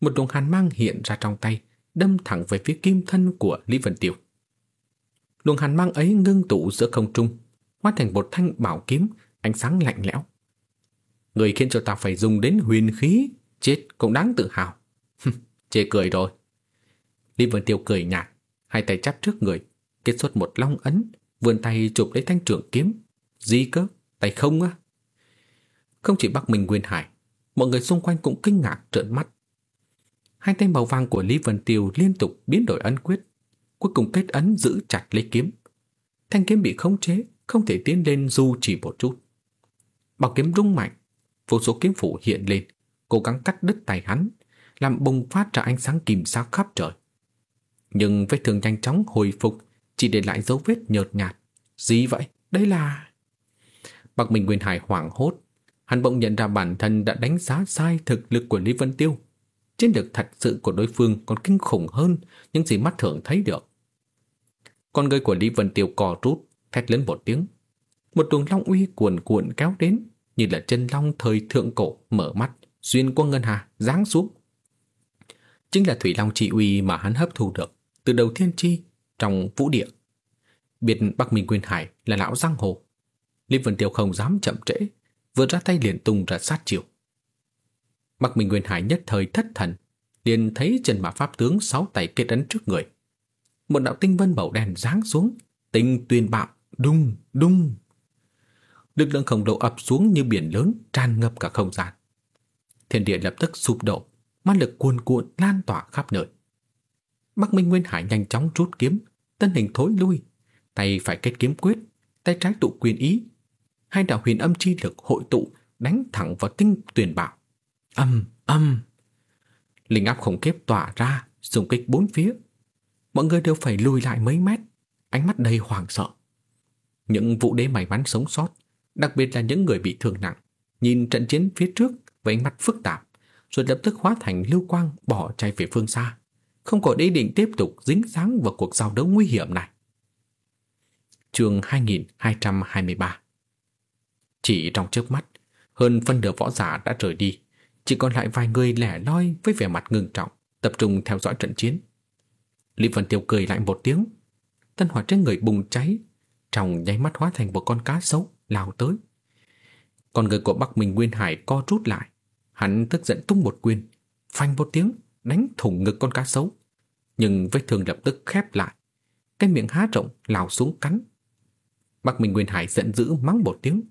Một luồng hàn mang hiện ra trong tay, đâm thẳng về phía kim thân của Lý Vân Tiêu. Luồng hàn mang ấy ngưng tụ giữa không trung, hóa thành một thanh bảo kiếm, ánh sáng lạnh lẽo. Người khiến cho ta phải dùng đến huyền khí, chết cũng đáng tự hào. Chê cười rồi. Lý Vân Tiêu cười nhạt, hai tay chắp trước người, kết xuất một long ấn, vươn tay chụp lấy thanh trưởng kiếm. Gì cơ? Tay không á? Không chỉ Bắc Minh Nguyên Hải, mọi người xung quanh cũng kinh ngạc trợn mắt. Hai tay màu vàng của Lý Vân Tiêu liên tục biến đổi ấn quyết, cuối cùng kết ấn giữ chặt lấy kiếm. Thanh kiếm bị khống chế, không thể tiến lên dù chỉ một chút. Bảo kiếm rung mạnh, vô số kiếm phủ hiện lên, cố gắng cắt đứt tay hắn, làm bùng phát ra ánh sáng kìm sao khắp trời. Nhưng vết thương nhanh chóng hồi phục, chỉ để lại dấu vết nhợt nhạt. Gì vậy? Đây là... Bạc Minh Nguyên Hải hoảng hốt, hắn bỗng nhận ra bản thân đã đánh giá sai thực lực của Lý Vân Tiêu. Chiến lược thật sự của đối phương còn kinh khủng hơn những gì mắt thường thấy được. Con người của Lý Vân Tiêu cò rút, thét lớn một tiếng. Một luồng long uy cuồn cuộn kéo đến, như là chân long thời thượng cổ mở mắt, xuyên qua ngân hà, giáng xuống. Chính là thủy long trị uy mà hắn hấp thu được từ đầu thiên chi trong vũ địa. Biệt Bắc Minh Quyên Hải là lão giang hồ. Lý Vân Tiêu không dám chậm trễ, vừa ra tay liền tung ra sát chiều. Bắc Minh Nguyên Hải nhất thời thất thần, liền thấy chân mã pháp tướng sáu tay kết ấn trước người. Một đạo tinh vân màu đen giáng xuống, tinh tuyên bạo, đung, đung. Lực lượng khổng lồ ập xuống như biển lớn, tràn ngập cả không gian. Thiên địa lập tức sụp đổ, ma lực cuồn cuộn lan tỏa khắp nơi. Bắc Minh Nguyên Hải nhanh chóng rút kiếm, thân hình thối lui, tay phải kết kiếm quyết, tay trái tụ quyền ý. Hai đạo huyền âm chi lực hội tụ, đánh thẳng vào tinh tuyển bạo. Âm, âm. Linh áp khủng khiếp tỏa ra, xung kích bốn phía. Mọi người đều phải lùi lại mấy mét, ánh mắt đầy hoảng sợ. Những vụ đế may mắn sống sót, đặc biệt là những người bị thương nặng, nhìn trận chiến phía trước với ánh mắt phức tạp, rồi lập tức hóa thành lưu quang bỏ chạy về phương xa, không có ý định tiếp tục dính dáng vào cuộc giao đấu nguy hiểm này. Chương 2223 Chỉ trong chớp mắt, hơn phân nửa võ giả đã rời đi, chỉ còn lại vài người lẻ loi với vẻ mặt ngưng trọng, tập trung theo dõi trận chiến. Lý Vân Tiêu cười lại một tiếng, tân hỏa trên người bùng cháy, trong nháy mắt hóa thành một con cá sấu lao tới. Con người của Bắc Minh Nguyên Hải co rút lại, hắn tức giận tung một quyền, phanh một tiếng, đánh thủng ngực con cá sấu. Nhưng vết thương lập tức khép lại, cái miệng há rộng lao xuống cắn. Bắc Minh Nguyên Hải giận dữ mắng một tiếng,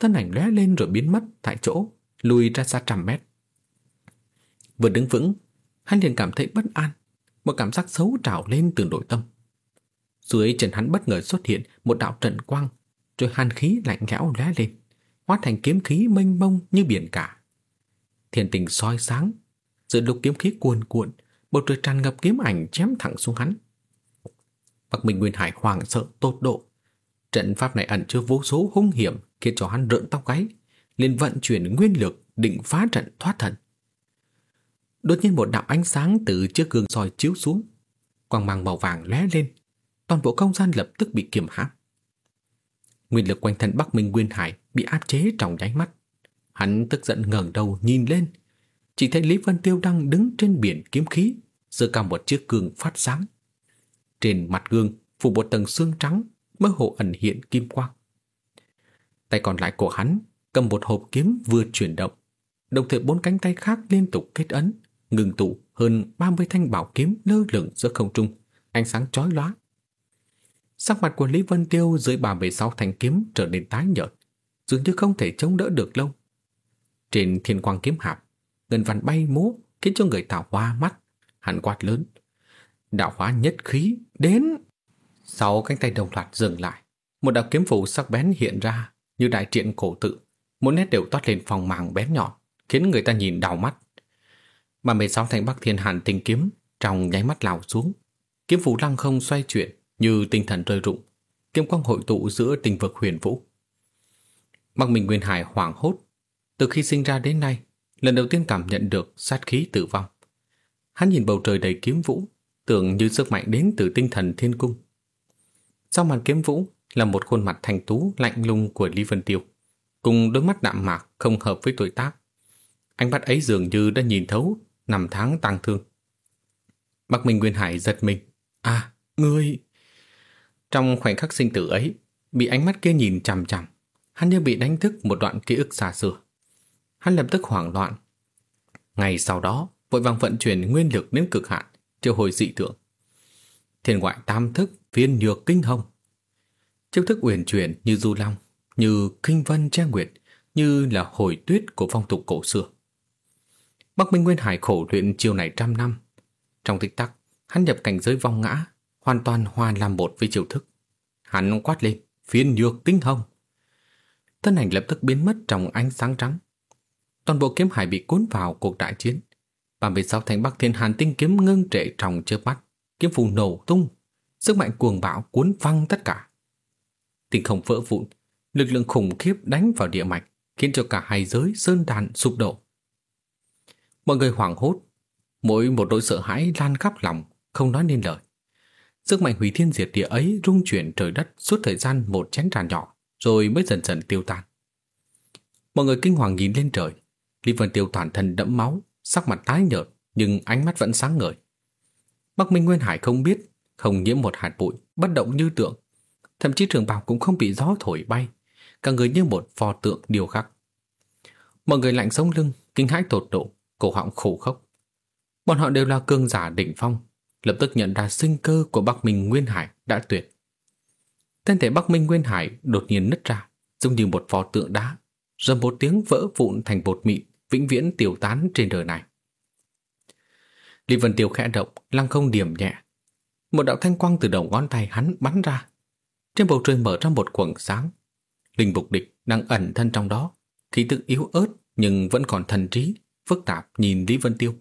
thân ảnh lóe lên rồi biến mất tại chỗ, lùi ra xa trăm mét. Vừa đứng vững, hắn liền cảm thấy bất an, một cảm giác xấu trào lên từ nội tâm. Dưới chân hắn bất ngờ xuất hiện một đạo trận quang, rồi hàn khí lạnh lẽo lóe lên, hóa thành kiếm khí mênh mông như biển cả. Thiên tình soi sáng, giữa lúc kiếm khí cuồn cuộn, bầu trời tràn ngập kiếm ảnh chém thẳng xuống hắn. Bắc Minh Nguyên Hải hoàng sợ tột độ. Trận pháp này ẩn chứa vô số hung hiểm khiến cho hắn rợn tóc gáy, liền vận chuyển nguyên lực định phá trận thoát thần. Đột nhiên một đạo ánh sáng từ chiếc gương soi chiếu xuống, quang mang màu vàng lóe lên, toàn bộ không gian lập tức bị kiềm hãm. Nguyên lực quanh thân Bắc Minh Nguyên Hải bị áp chế trong nháy mắt. Hắn tức giận ngẩng đầu nhìn lên, chỉ thấy Lý Vân Tiêu đang đứng trên biển kiếm khí, giơ cao một chiếc gương phát sáng. Trên mặt gương phủ một tầng xương trắng, mơ hồ ẩn hiện kim quang. Tay còn lại của hắn cầm một hộp kiếm vừa chuyển động, đồng thời bốn cánh tay khác liên tục kết ấn, ngừng tụ hơn 30 thanh bảo kiếm lơ lửng giữa không trung, ánh sáng chói lóa. Sắc mặt của Lý Vân Tiêu dưới 36 thanh kiếm trở nên tái nhợt, dường như không thể chống đỡ được lâu. Trên thiên quang kiếm hạp, ngân văn bay múa khiến cho người ta hoa mắt, hắn quát lớn. Đạo hóa nhất khí đến. Sáu cánh tay đồng loạt dừng lại, một đạo kiếm phủ sắc bén hiện ra như đại triện cổ tự, một nét đều toát lên phòng màng bén nhọn, khiến người ta nhìn đau mắt. Mà 16 thanh Bắc Thiên Hàn tinh kiếm trong nháy mắt lao xuống, kiếm phủ lăng không xoay chuyển như tinh thần rơi rụng, kiếm quang hội tụ giữa tình vực huyền vũ. Mặc mình Nguyên Hải hoảng hốt, từ khi sinh ra đến nay, lần đầu tiên cảm nhận được sát khí tử vong. Hắn nhìn bầu trời đầy kiếm vũ, tưởng như sức mạnh đến từ tinh thần thiên cung. Sau màn kiếm vũ là một khuôn mặt thành tú lạnh lùng của Lý Vân Tiêu, cùng đôi mắt đạm mạc không hợp với tuổi tác. Ánh mắt ấy dường như đã nhìn thấu năm tháng tang thương. Bắc Minh Nguyên Hải giật mình. À, ngươi... Trong khoảnh khắc sinh tử ấy, bị ánh mắt kia nhìn chằm chằm, hắn như bị đánh thức một đoạn ký ức xa xưa. Hắn lập tức hoảng loạn. Ngày sau đó, vội vàng vận chuyển nguyên lực đến cực hạn, triệu hồi dị tượng. Thiên ngoại tam thức, viên nhược kinh hồng. Chiêu thức uyển chuyển như du long, như kinh vân che nguyệt, như là hồi tuyết của phong tục cổ xưa. Bắc Minh Nguyên Hải khổ luyện chiêu này trăm năm. Trong tích tắc, hắn nhập cảnh giới vong ngã, hoàn toàn hòa làm một với chiêu thức. Hắn quát lên, phiên nhược tinh hồng. Thân ảnh lập tức biến mất trong ánh sáng trắng. Toàn bộ kiếm hải bị cuốn vào cuộc đại chiến. Và về sau thành Bắc Thiên Hàn tinh kiếm ngưng trệ trong chớp mắt, kiếm phù nổ tung, sức mạnh cuồng bạo cuốn văng tất cả. Tinh không vỡ vụn, lực lượng khủng khiếp đánh vào địa mạch, khiến cho cả hai giới sơn đàn sụp đổ. Mọi người hoảng hốt, mỗi một nỗi sợ hãi lan khắp lòng, không nói nên lời. Sức mạnh hủy thiên diệt địa ấy rung chuyển trời đất suốt thời gian một chén trà nhỏ, rồi mới dần dần tiêu tan. Mọi người kinh hoàng nhìn lên trời, Lý Vân Tiêu toàn thân đẫm máu, sắc mặt tái nhợt, nhưng ánh mắt vẫn sáng ngời. Bắc Minh Nguyên Hải không biết, không nhiễm một hạt bụi, bất động như tượng. Thậm chí trường bào cũng không bị gió thổi bay, cả người như một pho tượng điều khắc. Mọi người lạnh sống lưng, kinh hãi tột độ, cổ họng khổ khốc. Bọn họ đều là cương giả đỉnh phong, lập tức nhận ra sinh cơ của Bắc Minh Nguyên Hải đã tuyệt. Thân thể Bắc Minh Nguyên Hải đột nhiên nứt ra, giống như một pho tượng đá, rồi một tiếng vỡ vụn thành bột mịn, vĩnh viễn tiêu tán trên đời này. Lý Vân Tiêu khẽ động, lăng không điểm nhẹ. Một đạo thanh quang từ đầu ngón tay hắn bắn ra. Trên bầu trời mở ra một quầng sáng. Linh bục địch đang ẩn thân trong đó, khí tức yếu ớt nhưng vẫn còn thần trí, phức tạp nhìn Lý Vân Tiêu.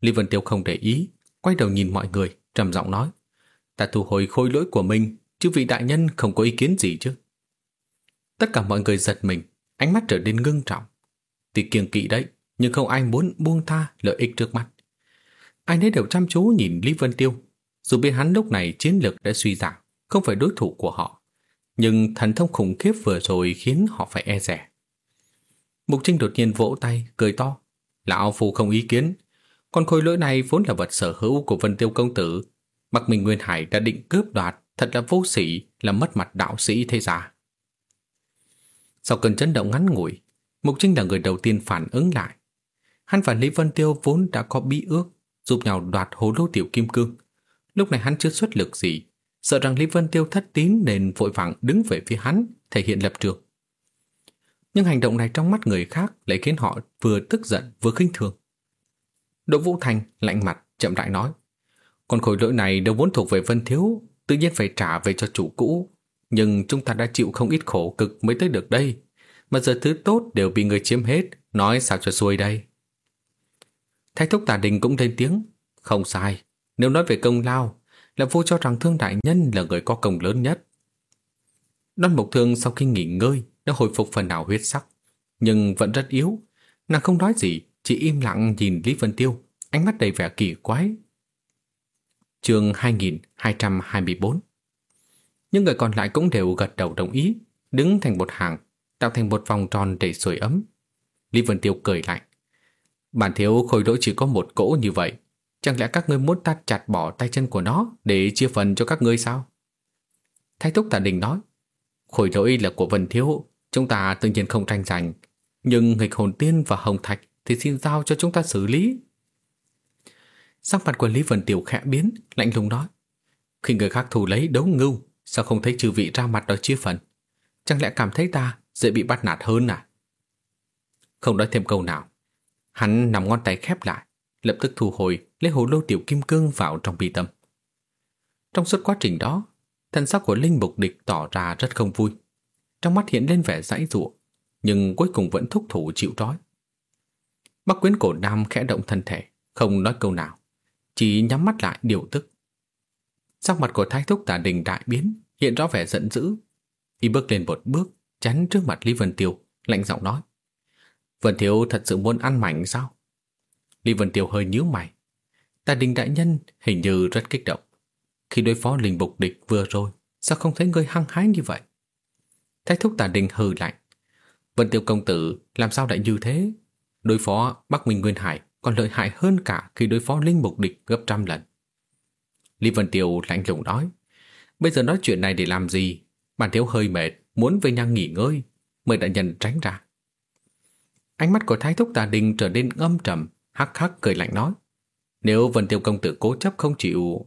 Lý Vân Tiêu không để ý, quay đầu nhìn mọi người, trầm giọng nói. Ta thu hồi khôi lỗi của mình, chứ vị đại nhân không có ý kiến gì chứ. Tất cả mọi người giật mình, ánh mắt trở nên ngưng trọng. Tuy kiêng kỵ đấy, nhưng không ai muốn buông tha lợi ích trước mắt. Ai nấy đều chăm chú nhìn Lý Vân Tiêu, dù biết hắn lúc này chiến lược đã suy giảm, không phải đối thủ của họ. Nhưng thần thông khủng khiếp vừa rồi khiến họ phải e rẻ. Mục Trinh đột nhiên vỗ tay, cười to. Lão Phu không ý kiến. Con khôi lỗi này vốn là vật sở hữu của Vân Tiêu Công Tử. Mặc mình Nguyên Hải đã định cướp đoạt, thật là vô sĩ, là mất mặt đạo sĩ thế giả. Sau cơn chấn động ngắn ngủi, Mục Trinh là người đầu tiên phản ứng lại. Hắn và Lý Vân Tiêu vốn đã có bí ước, giúp nhau đoạt hồ lô tiểu kim cương. Lúc này hắn chưa xuất lực gì, sợ rằng Lý Vân Tiêu thất tín nên vội vàng đứng về phía hắn, thể hiện lập trường. Nhưng hành động này trong mắt người khác lại khiến họ vừa tức giận vừa khinh thường. Đỗ Vũ Thành lạnh mặt, chậm rãi nói. Còn khối lỗi này đâu vốn thuộc về Vân Thiếu, tự nhiên phải trả về cho chủ cũ. Nhưng chúng ta đã chịu không ít khổ cực mới tới được đây. Mà giờ thứ tốt đều bị người chiếm hết, nói sao cho xuôi đây. Thái thúc tả đình cũng lên tiếng. Không sai, nếu nói về công lao, là vô cho rằng thương đại nhân là người có công lớn nhất. Đoan Mộc Thương sau khi nghỉ ngơi đã hồi phục phần nào huyết sắc, nhưng vẫn rất yếu. Nàng không nói gì, chỉ im lặng nhìn Lý Vân Tiêu, ánh mắt đầy vẻ kỳ quái. Chương 2224 Những người còn lại cũng đều gật đầu đồng ý, đứng thành một hàng, tạo thành một vòng tròn để sưởi ấm. Lý Vân Tiêu cười lạnh. Bản thiếu khôi lỗi chỉ có một cỗ như vậy, chẳng lẽ các ngươi muốn ta chặt bỏ tay chân của nó để chia phần cho các ngươi sao? Thái Túc Tà Đình nói, khôi lỗi là của Vân Thiếu, chúng ta tự nhiên không tranh giành, nhưng nghịch hồn tiên và hồng thạch thì xin giao cho chúng ta xử lý. Sắc mặt của Lý Vân Tiểu khẽ biến, lạnh lùng nói. Khi người khác thù lấy đấu ngưu, sao không thấy trừ vị ra mặt đòi chia phần? Chẳng lẽ cảm thấy ta dễ bị bắt nạt hơn à? Không nói thêm câu nào. Hắn nằm ngón tay khép lại, lập tức thu hồi lấy hồ lô tiểu kim cương vào trong bi tâm. Trong suốt quá trình đó, thân sắc của Linh Mục Địch tỏ ra rất không vui. Trong mắt hiện lên vẻ dãy dụa, nhưng cuối cùng vẫn thúc thủ chịu trói. Bác quyến cổ nam khẽ động thân thể, không nói câu nào, chỉ nhắm mắt lại điều tức. Sắc mặt của thái thúc tả đình đại biến, hiện rõ vẻ giận dữ. Y bước lên một bước, chắn trước mặt Lý Vân Tiêu, lạnh giọng nói. Vân Thiếu thật sự muốn ăn mảnh sao? Lý Vân Tiêu hơi nhíu mày. Tà đình đại nhân hình như rất kích động. Khi đối phó linh bục địch vừa rồi, sao không thấy người hăng hái như vậy? Thái thúc tà đình hừ lạnh. Vân Tiêu công tử làm sao lại như thế? Đối phó Bắc Minh Nguyên Hải còn lợi hại hơn cả khi đối phó linh mục địch gấp trăm lần. Lý Vân Tiêu lạnh lùng nói, bây giờ nói chuyện này để làm gì? Bản thiếu hơi mệt, muốn về nhà nghỉ ngơi, mời đại nhân tránh ra. Ánh mắt của Thái Thúc Tà Đình trở nên âm trầm, hắc hắc cười lạnh nói, nếu Vân Tiêu công tử cố chấp không chịu...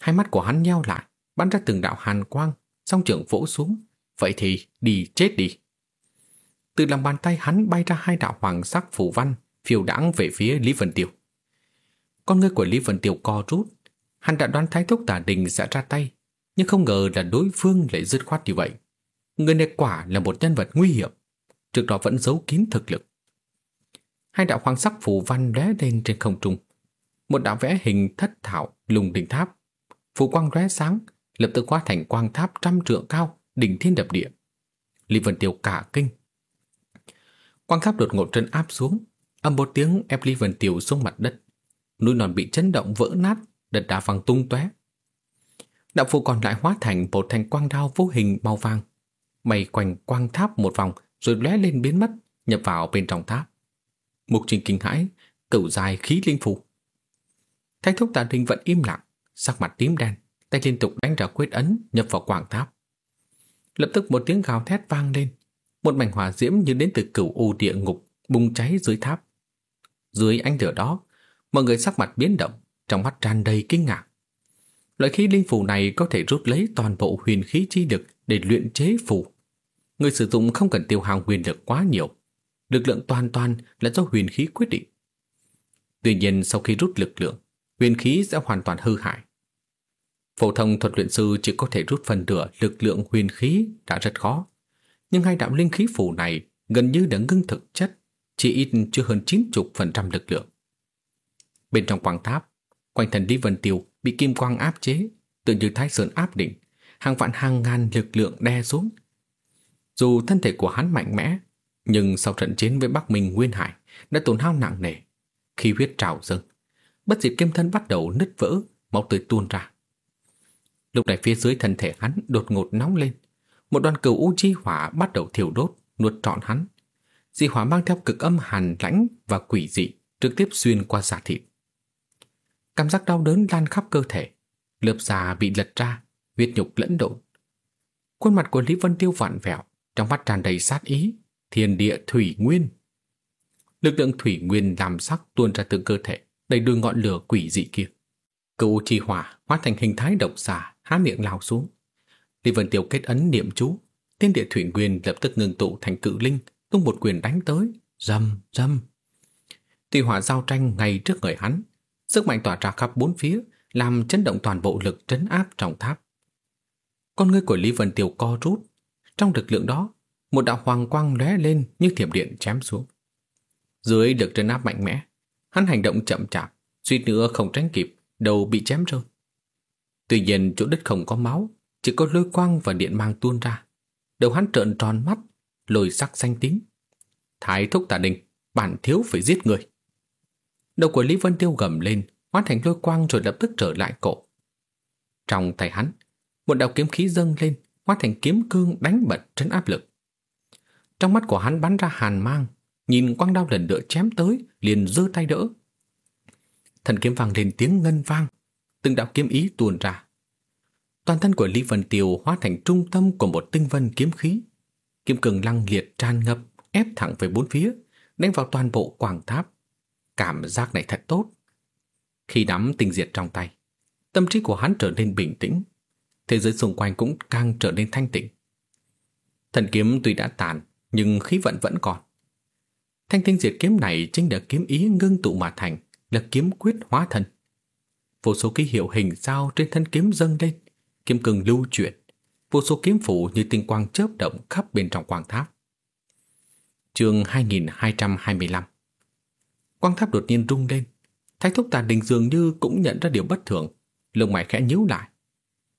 Hai mắt của hắn nheo lại, bắn ra từng đạo hàn quang, song trưởng vỗ xuống, vậy thì đi chết đi. Từ lòng bàn tay hắn bay ra hai đạo hoàng sắc phủ văn, phiêu đãng về phía Lý Vân Tiêu. Con người của Lý Vân Tiêu co rút, hắn đã đoán thái thúc tả đình sẽ ra tay, nhưng không ngờ là đối phương lại dứt khoát như vậy. Người này quả là một nhân vật nguy hiểm, trước đó vẫn giấu kín thực lực. Hai đạo hoàng sắc phủ văn lóe lên trên không trung. Một đạo vẽ hình thất thảo lùng đỉnh tháp. Phủ quang lóe sáng, lập tức hóa thành quang tháp trăm trượng cao, đỉnh thiên đập địa. Lý Vân Tiêu cả kinh, Quang tháp đột ngột trấn áp xuống, âm một tiếng ép Lý Vân tiêu xuống mặt đất. Núi non bị chấn động vỡ nát, đất đá văng tung tóe. Đạo phù còn lại hóa thành một thanh quang đao vô hình màu vàng, mày quanh quang tháp một vòng rồi lóe lên biến mất, nhập vào bên trong tháp. Mục trình kinh hãi, cửu dài khí linh phù. Thách thúc tàn hình vẫn im lặng, sắc mặt tím đen, tay liên tục đánh ra quyết ấn nhập vào quang tháp. Lập tức một tiếng gào thét vang lên, một mảnh hỏa diễm như đến từ cửu u địa ngục bùng cháy dưới tháp. Dưới ánh lửa đó, mọi người sắc mặt biến động, trong mắt tràn đầy kinh ngạc. Loại khí linh phù này có thể rút lấy toàn bộ huyền khí chi lực để luyện chế phù. Người sử dụng không cần tiêu hao huyền lực quá nhiều. Lực lượng toàn toàn là do huyền khí quyết định. Tuy nhiên sau khi rút lực lượng, huyền khí sẽ hoàn toàn hư hại. Phổ thông thuật luyện sư chỉ có thể rút phần nửa lực lượng huyền khí đã rất khó nhưng hai đạo linh khí phù này gần như đã ngưng thực chất, chỉ ít chưa hơn 90% lực lượng. Bên trong quang tháp, quanh thần Lý Vân Tiêu bị kim quang áp chế, tự như thái sơn áp đỉnh, hàng vạn hàng ngàn lực lượng đe xuống. Dù thân thể của hắn mạnh mẽ, nhưng sau trận chiến với Bắc Minh Nguyên Hải đã tổn hao nặng nề. Khi huyết trào dâng, bất diệt kim thân bắt đầu nứt vỡ, máu tươi tuôn ra. Lúc này phía dưới thân thể hắn đột ngột nóng lên, một đoàn cừu u chi hỏa bắt đầu thiêu đốt, nuốt trọn hắn. Dị hỏa mang theo cực âm hàn lãnh và quỷ dị, trực tiếp xuyên qua da thịt. Cảm giác đau đớn lan khắp cơ thể, lớp da bị lật ra, huyết nhục lẫn lộn Khuôn mặt của Lý Vân Tiêu vặn vẹo, trong mắt tràn đầy sát ý, thiên địa thủy nguyên. Lực lượng thủy nguyên làm sắc tuôn ra từ cơ thể, đầy đuôi ngọn lửa quỷ dị kia. Cựu chi hỏa hóa thành hình thái độc giả há miệng lao xuống. Lý Vân Tiêu kết ấn niệm chú, tiên địa thủy nguyên lập tức ngừng tụ thành cự linh, tung một quyền đánh tới, rầm rầm. Tỳ hỏa giao tranh ngay trước người hắn, sức mạnh tỏa ra khắp bốn phía, làm chấn động toàn bộ lực trấn áp trong tháp. Con ngươi của Lý Vân Tiêu co rút, trong lực lượng đó, một đạo hoàng quang lóe lên như thiểm điện chém xuống. Dưới lực trấn áp mạnh mẽ, hắn hành động chậm chạp, suýt nữa không tránh kịp, đầu bị chém rơi. Tuy nhiên chỗ đất không có máu, chỉ có lôi quang và điện mang tuôn ra. Đầu hắn trợn tròn mắt, lồi sắc xanh tím. Thái thúc tà đình, bản thiếu phải giết người. Đầu của Lý Vân Tiêu gầm lên, hóa thành lôi quang rồi lập tức trở lại cổ. Trong tay hắn, một đạo kiếm khí dâng lên, hóa thành kiếm cương đánh bật trấn áp lực. Trong mắt của hắn bắn ra hàn mang, nhìn quang đao lần nữa chém tới, liền giơ tay đỡ. Thần kiếm vang lên tiếng ngân vang, từng đạo kiếm ý tuôn ra. Toàn thân của Lý Vân Tiêu hóa thành trung tâm của một tinh vân kiếm khí. Kiếm cường lăng liệt tràn ngập, ép thẳng về bốn phía, đánh vào toàn bộ quảng tháp. Cảm giác này thật tốt. Khi nắm tinh diệt trong tay, tâm trí của hắn trở nên bình tĩnh. Thế giới xung quanh cũng càng trở nên thanh tịnh. Thần kiếm tuy đã tàn, nhưng khí vận vẫn còn. Thanh tinh diệt kiếm này chính là kiếm ý ngưng tụ mà thành, là kiếm quyết hóa thân. Vô số ký hiệu hình sao trên thân kiếm dâng lên, kiếm cương lưu chuyển, vô số kiếm phủ như tinh quang chớp động khắp bên trong quang tháp. Chương 2225 Quang tháp đột nhiên rung lên, Thái thúc tàn đình dường như cũng nhận ra điều bất thường, lông mày khẽ nhíu lại.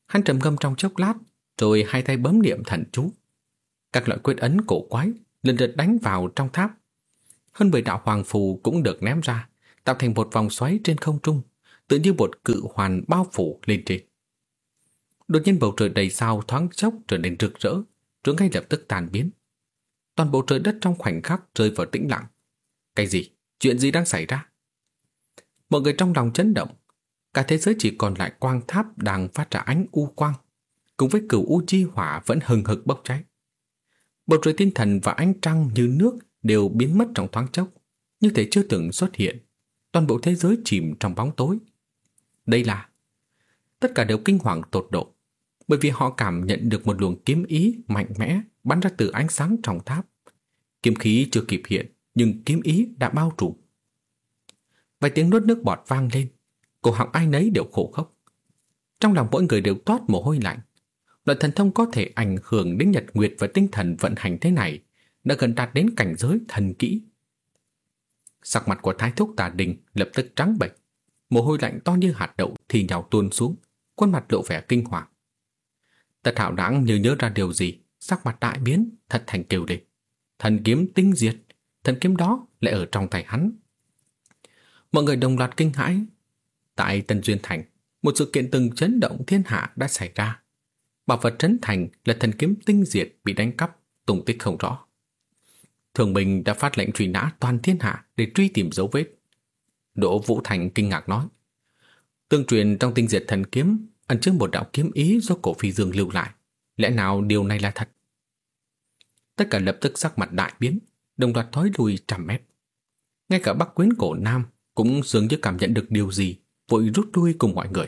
Hắn trầm ngâm trong chốc lát, rồi hai tay bấm niệm thần chú. Các loại quyết ấn cổ quái lần lượt đánh vào trong tháp. Hơn mười đạo hoàng phù cũng được ném ra, tạo thành một vòng xoáy trên không trung, tự như một cự hoàn bao phủ lên trên. Đột nhiên bầu trời đầy sao thoáng chốc trở nên rực rỡ, rồi ngay lập tức tàn biến. Toàn bộ trời đất trong khoảnh khắc rơi vào tĩnh lặng. Cái gì? Chuyện gì đang xảy ra? Mọi người trong lòng chấn động. Cả thế giới chỉ còn lại quang tháp đang phát ra ánh u quang, cùng với cửu u chi hỏa vẫn hừng hực bốc cháy. Bầu trời tinh thần và ánh trăng như nước đều biến mất trong thoáng chốc, như thể chưa từng xuất hiện. Toàn bộ thế giới chìm trong bóng tối. Đây là... Tất cả đều kinh hoàng tột độ, bởi vì họ cảm nhận được một luồng kiếm ý mạnh mẽ bắn ra từ ánh sáng trong tháp. Kiếm khí chưa kịp hiện, nhưng kiếm ý đã bao trùm. Vài tiếng nuốt nước bọt vang lên, cổ họng ai nấy đều khổ khốc. Trong lòng mỗi người đều toát mồ hôi lạnh. Loại thần thông có thể ảnh hưởng đến nhật nguyệt và tinh thần vận hành thế này đã gần đạt đến cảnh giới thần kỹ. Sắc mặt của thái thúc tà đình lập tức trắng bệch, mồ hôi lạnh to như hạt đậu thì nhào tuôn xuống, khuôn mặt lộ vẻ kinh hoàng. Tất hạo đáng như nhớ ra điều gì, sắc mặt đại biến, thật thành kêu lên. Thần kiếm tinh diệt, thần kiếm đó lại ở trong tay hắn. Mọi người đồng loạt kinh hãi. Tại Tân Duyên Thành, một sự kiện từng chấn động thiên hạ đã xảy ra. Bảo vật trấn thành là thần kiếm tinh diệt bị đánh cắp, tung tích không rõ. Thường Bình đã phát lệnh truy nã toàn thiên hạ để truy tìm dấu vết. Đỗ Vũ Thành kinh ngạc nói. Tương truyền trong tinh diệt thần kiếm ẩn chứa một đạo kiếm ý do cổ phi dương lưu lại. Lẽ nào điều này là thật? Tất cả lập tức sắc mặt đại biến, đồng loạt thói lùi trăm mét. Ngay cả Bắc Quyến cổ Nam cũng dường như cảm nhận được điều gì, vội rút lui cùng mọi người.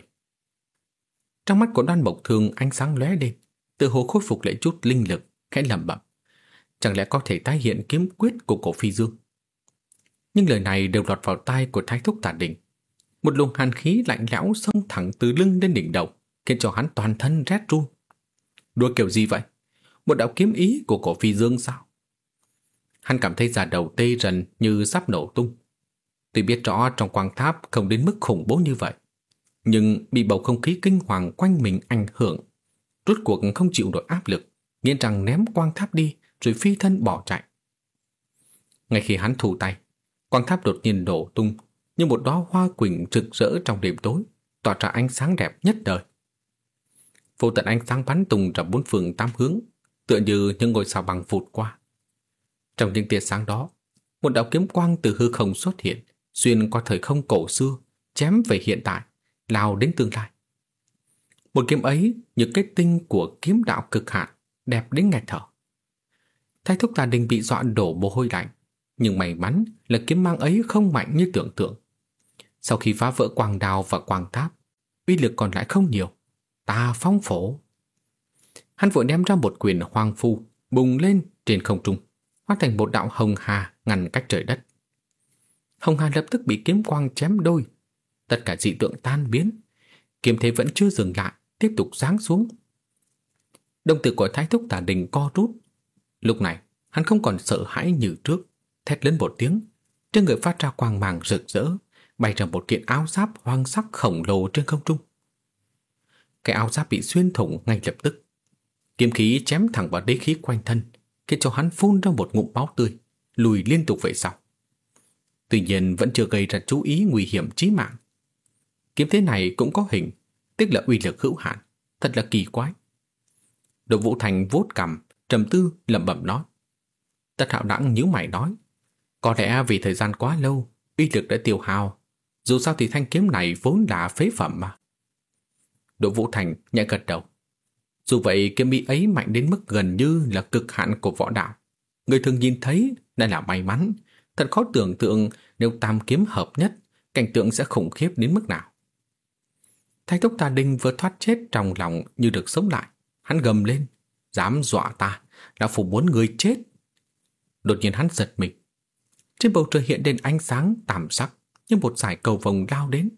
Trong mắt của đoan mộc thường ánh sáng lóe lên, tự hồ khôi phục lại chút linh lực, khẽ lẩm bẩm. Chẳng lẽ có thể tái hiện kiếm quyết của cổ phi dương? Nhưng lời này đều lọt vào tai của thái thúc tả đỉnh. Một luồng hàn khí lạnh lẽo xông thẳng từ lưng lên đỉnh đầu, khiến cho hắn toàn thân rét run. Đùa kiểu gì vậy? Một đạo kiếm ý của cổ phi dương sao? Hắn cảm thấy da đầu tê rần như sắp nổ tung. Tuy biết rõ trong quang tháp không đến mức khủng bố như vậy, nhưng bị bầu không khí kinh hoàng quanh mình ảnh hưởng, rốt cuộc không chịu nổi áp lực, nghiến rằng ném quang tháp đi rồi phi thân bỏ chạy. Ngay khi hắn thủ tay, quang tháp đột nhiên đổ tung như một đóa hoa quỳnh rực rỡ trong đêm tối, tỏa ra ánh sáng đẹp nhất đời. Vô tận ánh sáng bắn tung ra bốn phương tám hướng, tựa như những ngôi sao bằng vụt qua. Trong những tia sáng đó, một đạo kiếm quang từ hư không xuất hiện, xuyên qua thời không cổ xưa, chém về hiện tại, lao đến tương lai. Một kiếm ấy như kết tinh của kiếm đạo cực hạn, đẹp đến nghẹt thở. Thái thúc tà đình bị dọa đổ mồ hôi lạnh, nhưng may mắn là kiếm mang ấy không mạnh như tưởng tượng. Sau khi phá vỡ quang đào và quang tháp, uy lực còn lại không nhiều. Ta phong phổ. Hắn vội ném ra một quyền hoang phu, bùng lên trên không trung, hóa thành một đạo hồng hà ngăn cách trời đất. Hồng hà lập tức bị kiếm quang chém đôi. Tất cả dị tượng tan biến. Kiếm thế vẫn chưa dừng lại, tiếp tục giáng xuống. Đồng tử của thái thúc tả đình co rút. Lúc này, hắn không còn sợ hãi như trước, thét lên một tiếng. Trên người phát ra quang màng rực rỡ, bay ra một kiện áo giáp hoang sắc khổng lồ trên không trung. Cái áo giáp bị xuyên thủng ngay lập tức. Kiếm khí chém thẳng vào đế khí quanh thân, khiến cho hắn phun ra một ngụm máu tươi, lùi liên tục về sau. Tuy nhiên vẫn chưa gây ra chú ý nguy hiểm chí mạng. Kiếm thế này cũng có hình, tức là uy lực hữu hạn, thật là kỳ quái. Đỗ Vũ Thành vốt cằm, trầm tư lẩm bẩm nói. Tất Hạo Đãng nhíu mày nói, có lẽ vì thời gian quá lâu, uy lực đã tiêu hao, dù sao thì thanh kiếm này vốn là phế phẩm mà. Đỗ Vũ Thành nhẹ gật đầu. Dù vậy kiếm bị ấy mạnh đến mức gần như là cực hạn của võ đạo. Người thường nhìn thấy đây là may mắn. Thật khó tưởng tượng nếu tam kiếm hợp nhất, cảnh tượng sẽ khủng khiếp đến mức nào. Thái thúc tà đinh vừa thoát chết trong lòng như được sống lại. Hắn gầm lên, dám dọa ta, là phủ muốn người chết. Đột nhiên hắn giật mình. Trên bầu trời hiện lên ánh sáng tạm sắc như một dải cầu vồng lao đến.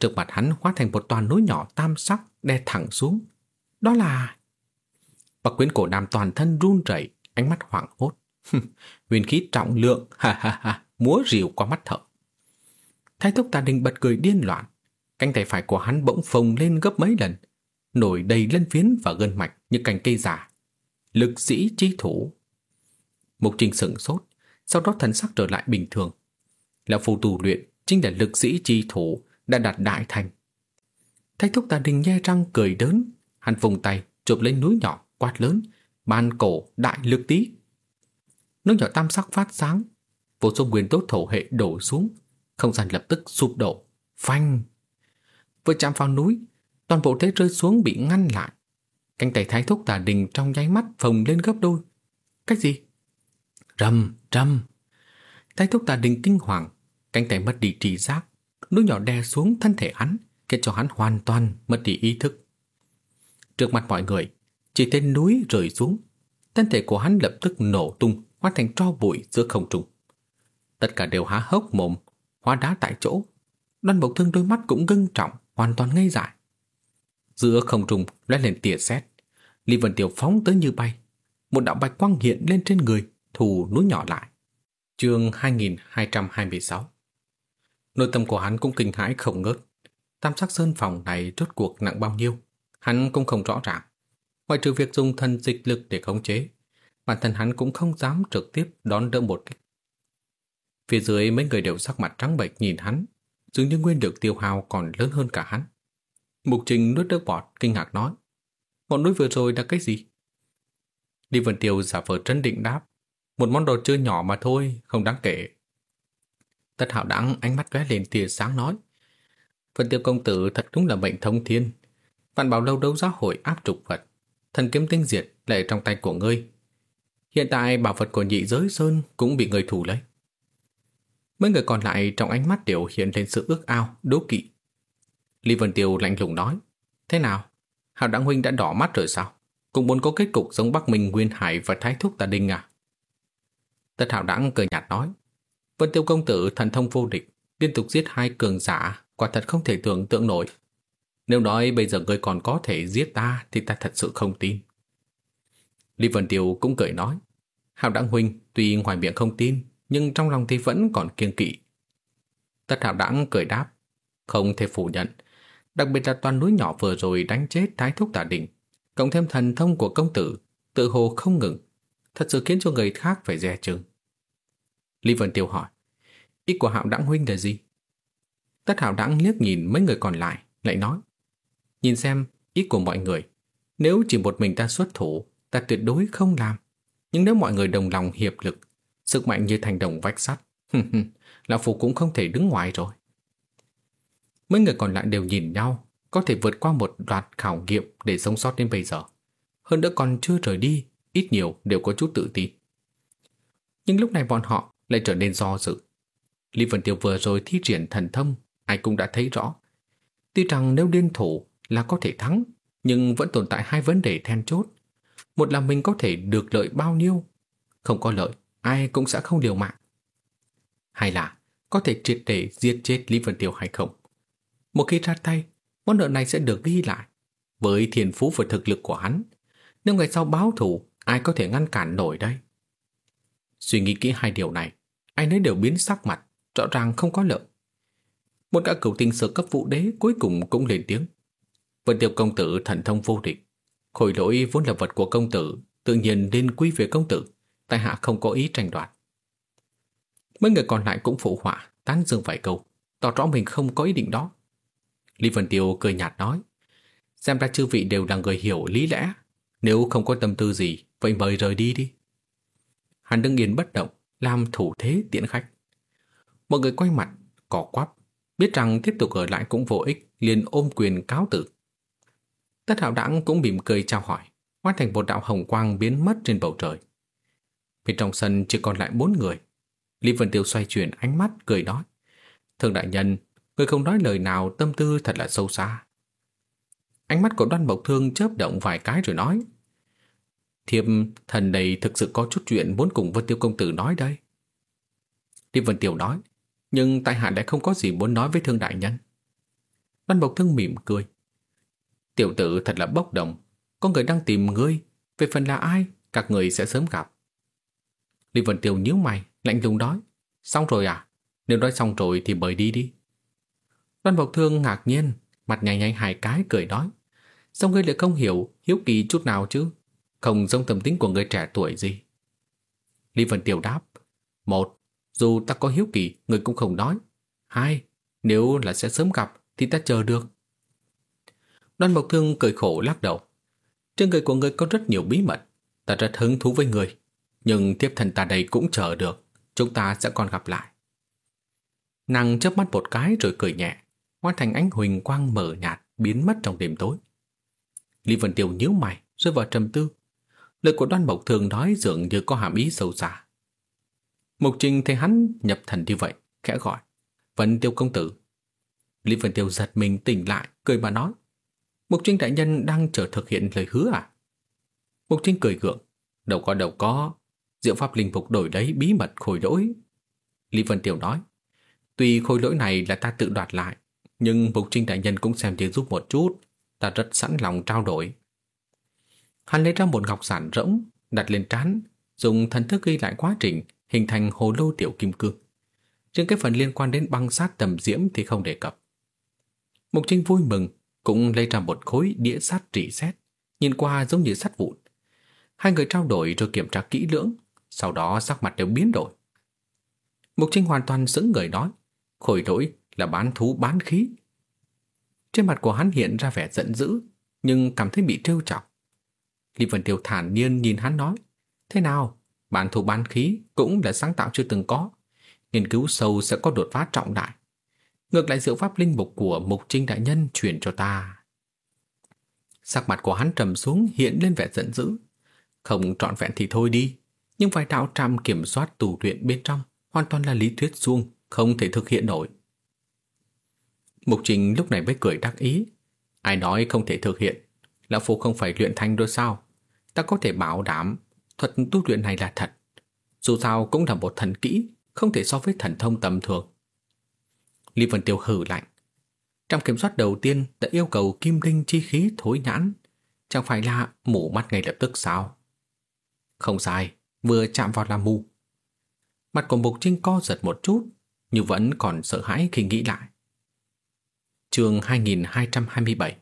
Trước mặt hắn hóa thành một toàn núi nhỏ tam sắc đè thẳng xuống. Đó là... và quyến cổ nam toàn thân run rẩy, ánh mắt hoảng hốt. Huyền khí trọng lượng, ha ha ha, múa rìu qua mắt thợ. Thái thúc tà đình bật cười điên loạn. Cánh tay phải của hắn bỗng phồng lên gấp mấy lần, nổi đầy lân phiến và gân mạch như cành cây giả. Lực sĩ chi thủ. Mục trình sửng sốt, sau đó thần sắc trở lại bình thường. Lão phù tù luyện chính là lực sĩ chi thủ đã đạt đại thành. Thái thúc tà đình nhe răng cười đớn, hắn vùng tay chụp lấy núi nhỏ quát lớn, ban cổ đại lực tí. Núi nhỏ tam sắc phát sáng, vô số nguyên tốt thổ hệ đổ xuống, không gian lập tức sụp đổ, phanh. Vừa chạm vào núi, toàn bộ thế rơi xuống bị ngăn lại. Cánh tay thái thúc tà đình trong nháy mắt phồng lên gấp đôi. Cách gì? Rầm, rầm. Thái thúc tà đình kinh hoàng, cánh tay mất đi trí giác, núi nhỏ đè xuống thân thể hắn, khiến cho hắn hoàn toàn mất đi ý thức. Trước mặt mọi người, chỉ tên núi rơi xuống, thân thể của hắn lập tức nổ tung, hóa thành tro bụi giữa không trung. Tất cả đều há hốc mồm, hóa đá tại chỗ. Đoan bộc Thương đôi mắt cũng ngưng trọng, hoàn toàn ngây dại. Giữa không trung lóe lên tia sét, Lý Vân Tiểu phóng tới như bay, một đạo bạch quang hiện lên trên người, thủ núi nhỏ lại. Chương 2226 Nội tâm của hắn cũng kinh hãi không ngớt. Tam sắc sơn phòng này rốt cuộc nặng bao nhiêu? Hắn cũng không rõ ràng. Ngoài trừ việc dùng thần dịch lực để khống chế, bản thân hắn cũng không dám trực tiếp đón đỡ một kích. Phía dưới mấy người đều sắc mặt trắng bệch nhìn hắn, dường như nguyên lực tiêu hao còn lớn hơn cả hắn. Mục Trình nuốt nước bọt, kinh ngạc nói. bọn núi vừa rồi là cái gì? Đi Vân Tiêu giả vờ trấn định đáp. Một món đồ chơi nhỏ mà thôi, không đáng kể. Tất hạo đắng ánh mắt lóe lên tia sáng nói. Vân Tiêu công tử thật đúng là mệnh thông thiên. Vạn bảo lâu đấu giá hội áp trục vật. Thần kiếm tinh diệt lại trong tay của ngươi. Hiện tại bảo vật của nhị giới sơn cũng bị người thủ lấy. Mấy người còn lại trong ánh mắt đều hiện lên sự ước ao, đố kỵ. Lý Vân Tiêu lạnh lùng nói. Thế nào? Hào Đặng Huynh đã đỏ mắt rồi sao? Cũng muốn có kết cục giống Bắc Minh Nguyên Hải và Thái Thúc Tà Đinh à? Tất Hạo Đặng cười nhạt nói. Vân Tiêu công tử thần thông vô địch, liên tục giết hai cường giả, quả thật không thể tưởng tượng nổi. Nếu nói bây giờ ngươi còn có thể giết ta thì ta thật sự không tin. Lý Vân Tiêu cũng cười nói. Hạo Đãng Huynh tuy ngoài miệng không tin, nhưng trong lòng thì vẫn còn kiêng kỵ. Tất Hạo Đãng cười đáp. Không thể phủ nhận. Đặc biệt là toàn núi nhỏ vừa rồi đánh chết Thái Thúc Tả Đỉnh, cộng thêm thần thông của công tử, tự hồ không ngừng, thật sự khiến cho người khác phải dè chừng. Lý Vân Tiêu hỏi, ý của Hạo Đãng Huynh là gì? Tất Hạo Đãng liếc nhìn mấy người còn lại, lại nói, nhìn xem ý của mọi người, nếu chỉ một mình ta xuất thủ, ta tuyệt đối không làm. Nhưng nếu mọi người đồng lòng hiệp lực, sức mạnh như thành đồng vách sắt, Lão Phu cũng không thể đứng ngoài rồi. Mấy người còn lại đều nhìn nhau, có thể vượt qua một loạt khảo nghiệm để sống sót đến bây giờ. Hơn nữa còn chưa rời đi, ít nhiều đều có chút tự tin. Nhưng lúc này bọn họ lại trở nên do dự. Lý Vân Tiêu vừa rồi thi triển thần thông, ai cũng đã thấy rõ. Tuy rằng nếu liên thủ là có thể thắng, nhưng vẫn tồn tại hai vấn đề then chốt. Một là mình có thể được lợi bao nhiêu, không có lợi, ai cũng sẽ không liều mạng. Hay là có thể triệt để giết chết Lý Vân Tiêu hay không. Một khi ra tay, món nợ này sẽ được ghi lại. Với thiền phú và thực lực của hắn, nếu ngày sau báo thù, ai có thể ngăn cản nổi đây? Suy nghĩ kỹ hai điều này, ai nấy đều biến sắc mặt, rõ ràng không có lợi. Một gã cửu tinh sở cấp vũ đế cuối cùng cũng lên tiếng. Vân Tiêu công tử thần thông vô địch. Khối lỗi vốn là vật của công tử, tự nhiên nên quy về công tử. Tại hạ không có ý tranh đoạt. Mấy người còn lại cũng phụ họa, tán dương vài câu, tỏ rõ mình không có ý định đó. Lý Vân Tiêu cười nhạt nói, xem ra chư vị đều là người hiểu lý lẽ, nếu không có tâm tư gì, vậy mời rời đi đi. Hắn đứng yên bất động, làm thủ thế tiễn khách. Mọi người quay mặt, cỏ quắp, biết rằng tiếp tục ở lại cũng vô ích, liền ôm quyền cáo tử. Tất hạo đẳng cũng mỉm cười chào hỏi, hóa thành một đạo hồng quang biến mất trên bầu trời. Bên trong sân chỉ còn lại bốn người. Lý Vân Tiêu xoay chuyển ánh mắt cười nói. Thường đại nhân, người không nói lời nào tâm tư thật là sâu xa. Ánh mắt của đoan bộc thương chớp động vài cái rồi nói. Thiệp thần này thực sự có chút chuyện muốn cùng Vân Tiêu công tử nói đây. Điệp Vân Tiêu nói, nhưng tại hạ lại không có gì muốn nói với thương đại nhân. Đoan bộc thương mỉm cười. Tiểu tử thật là bốc đồng, có người đang tìm ngươi, về phần là ai, các người sẽ sớm gặp. Lý Vân Tiêu nhíu mày, lạnh lùng nói, xong rồi à? Nếu nói xong rồi thì mời đi đi. Đoan bộc Thương ngạc nhiên, mặt nhảy nhảy hai cái cười nói, sao ngươi lại không hiểu, hiếu kỳ chút nào chứ? Không giống tâm tính của người trẻ tuổi gì. Lý Vân Tiêu đáp, một, dù ta có hiếu kỳ, người cũng không nói. Hai, nếu là sẽ sớm gặp thì ta chờ được. Đoan Mộc Thương cười khổ lắc đầu. Trên người của người có rất nhiều bí mật, ta rất hứng thú với người. Nhưng tiếp thần ta đây cũng chờ được, chúng ta sẽ còn gặp lại. Nàng chớp mắt một cái rồi cười nhẹ, hóa thành ánh huỳnh quang mở nhạt biến mất trong đêm tối. Lý Vân Tiêu nhíu mày, rơi vào trầm tư. Lời của đoan mộc thường nói dường như có hàm ý sâu xa. Mục Trình thấy hắn nhập thần như vậy, khẽ gọi. Vân Tiêu công tử. Lý Vân Tiêu giật mình tỉnh lại, cười mà nói. Mục Trinh đại nhân đang chờ thực hiện lời hứa à? Mục Trinh cười gượng. Đâu có đâu có. Diệu pháp linh phục đổi đấy bí mật khôi lỗi. Lý Vân Tiêu nói. Tuy khôi lỗi này là ta tự đoạt lại, nhưng Mục Trinh đại nhân cũng xem như giúp một chút. Ta rất sẵn lòng trao đổi. Hắn lấy ra một ngọc sản rỗng, đặt lên trán, dùng thần thức ghi lại quá trình hình thành hồ lô tiểu kim cương. Trên cái phần liên quan đến băng sát tầm diễm thì không đề cập. Mục Trinh vui mừng, cũng lấy ra một khối đĩa sắt trị xét, nhìn qua giống như sắt vụn. Hai người trao đổi rồi kiểm tra kỹ lưỡng, sau đó sắc mặt đều biến đổi. Mục Trinh hoàn toàn sững người nói, khối lỗi là bán thú bán khí. Trên mặt của hắn hiện ra vẻ giận dữ, nhưng cảm thấy bị trêu chọc. Lý Vân Tiêu thản nhiên nhìn hắn nói, thế nào, bản thủ bán khí cũng là sáng tạo chưa từng có. Nghiên cứu sâu sẽ có đột phá trọng đại. Ngược lại diệu pháp linh mục của Mục Trinh Đại Nhân truyền cho ta. Sắc mặt của hắn trầm xuống hiện lên vẻ giận dữ. Không trọn vẹn thì thôi đi, nhưng vài đạo trạm kiểm soát tù luyện bên trong hoàn toàn là lý thuyết suông, không thể thực hiện nổi. Mục Trình lúc này mới cười đắc ý. Ai nói không thể thực hiện, Lão Phu không phải luyện thanh rồi sao? Ta có thể bảo đảm thuật tu luyện này là thật. Dù sao cũng là một thần kỹ, không thể so với thần thông tầm thường. Lý Vân Tiêu hử lạnh. Trong kiểm soát đầu tiên đã yêu cầu kim đinh chi khí thối nhãn, chẳng phải là mù mắt ngay lập tức sao? Không sai, vừa chạm vào là mù. Mặt của Mục Trinh co giật một chút, nhưng vẫn còn sợ hãi khi nghĩ lại. Trường 2227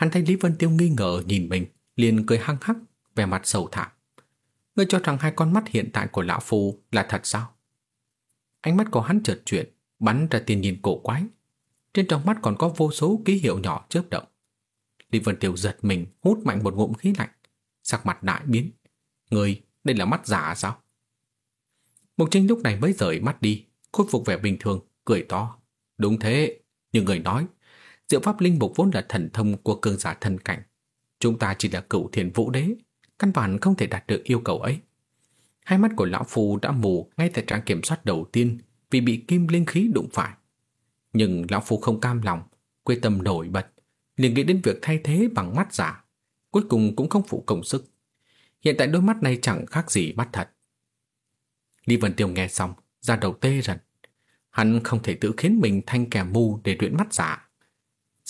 Hắn thấy Lý Vân Tiêu nghi ngờ nhìn mình, liền cười hăng hắc, vẻ mặt sầu thảm. Ngươi cho rằng hai con mắt hiện tại của lão phu là thật sao? Ánh mắt của hắn chợt chuyển, bắn ra tiền nhìn cổ quái. Trên trong mắt còn có vô số ký hiệu nhỏ chớp động. Lý Vân Tiêu giật mình, hút mạnh một ngụm khí lạnh. Sắc mặt đại biến. Người, đây là mắt giả sao? Mục Trinh lúc này mới rời mắt đi, khôi phục vẻ bình thường, cười to. Đúng thế, như người nói, diệu pháp linh mục vốn là thần thông của cường giả thần cảnh. Chúng ta chỉ là cựu thiền vũ đế, căn bản không thể đạt được yêu cầu ấy. Hai mắt của lão phù đã mù ngay tại trạng kiểm soát đầu tiên vì bị kim linh khí đụng phải. Nhưng lão phu không cam lòng, quyết tâm nổi bật, liền nghĩ đến việc thay thế bằng mắt giả, cuối cùng cũng không phụ công sức. Hiện tại đôi mắt này chẳng khác gì mắt thật. Lý Vân Tiêu nghe xong, ra đầu tê rần. Hắn không thể tự khiến mình thành kẻ mù để luyện mắt giả.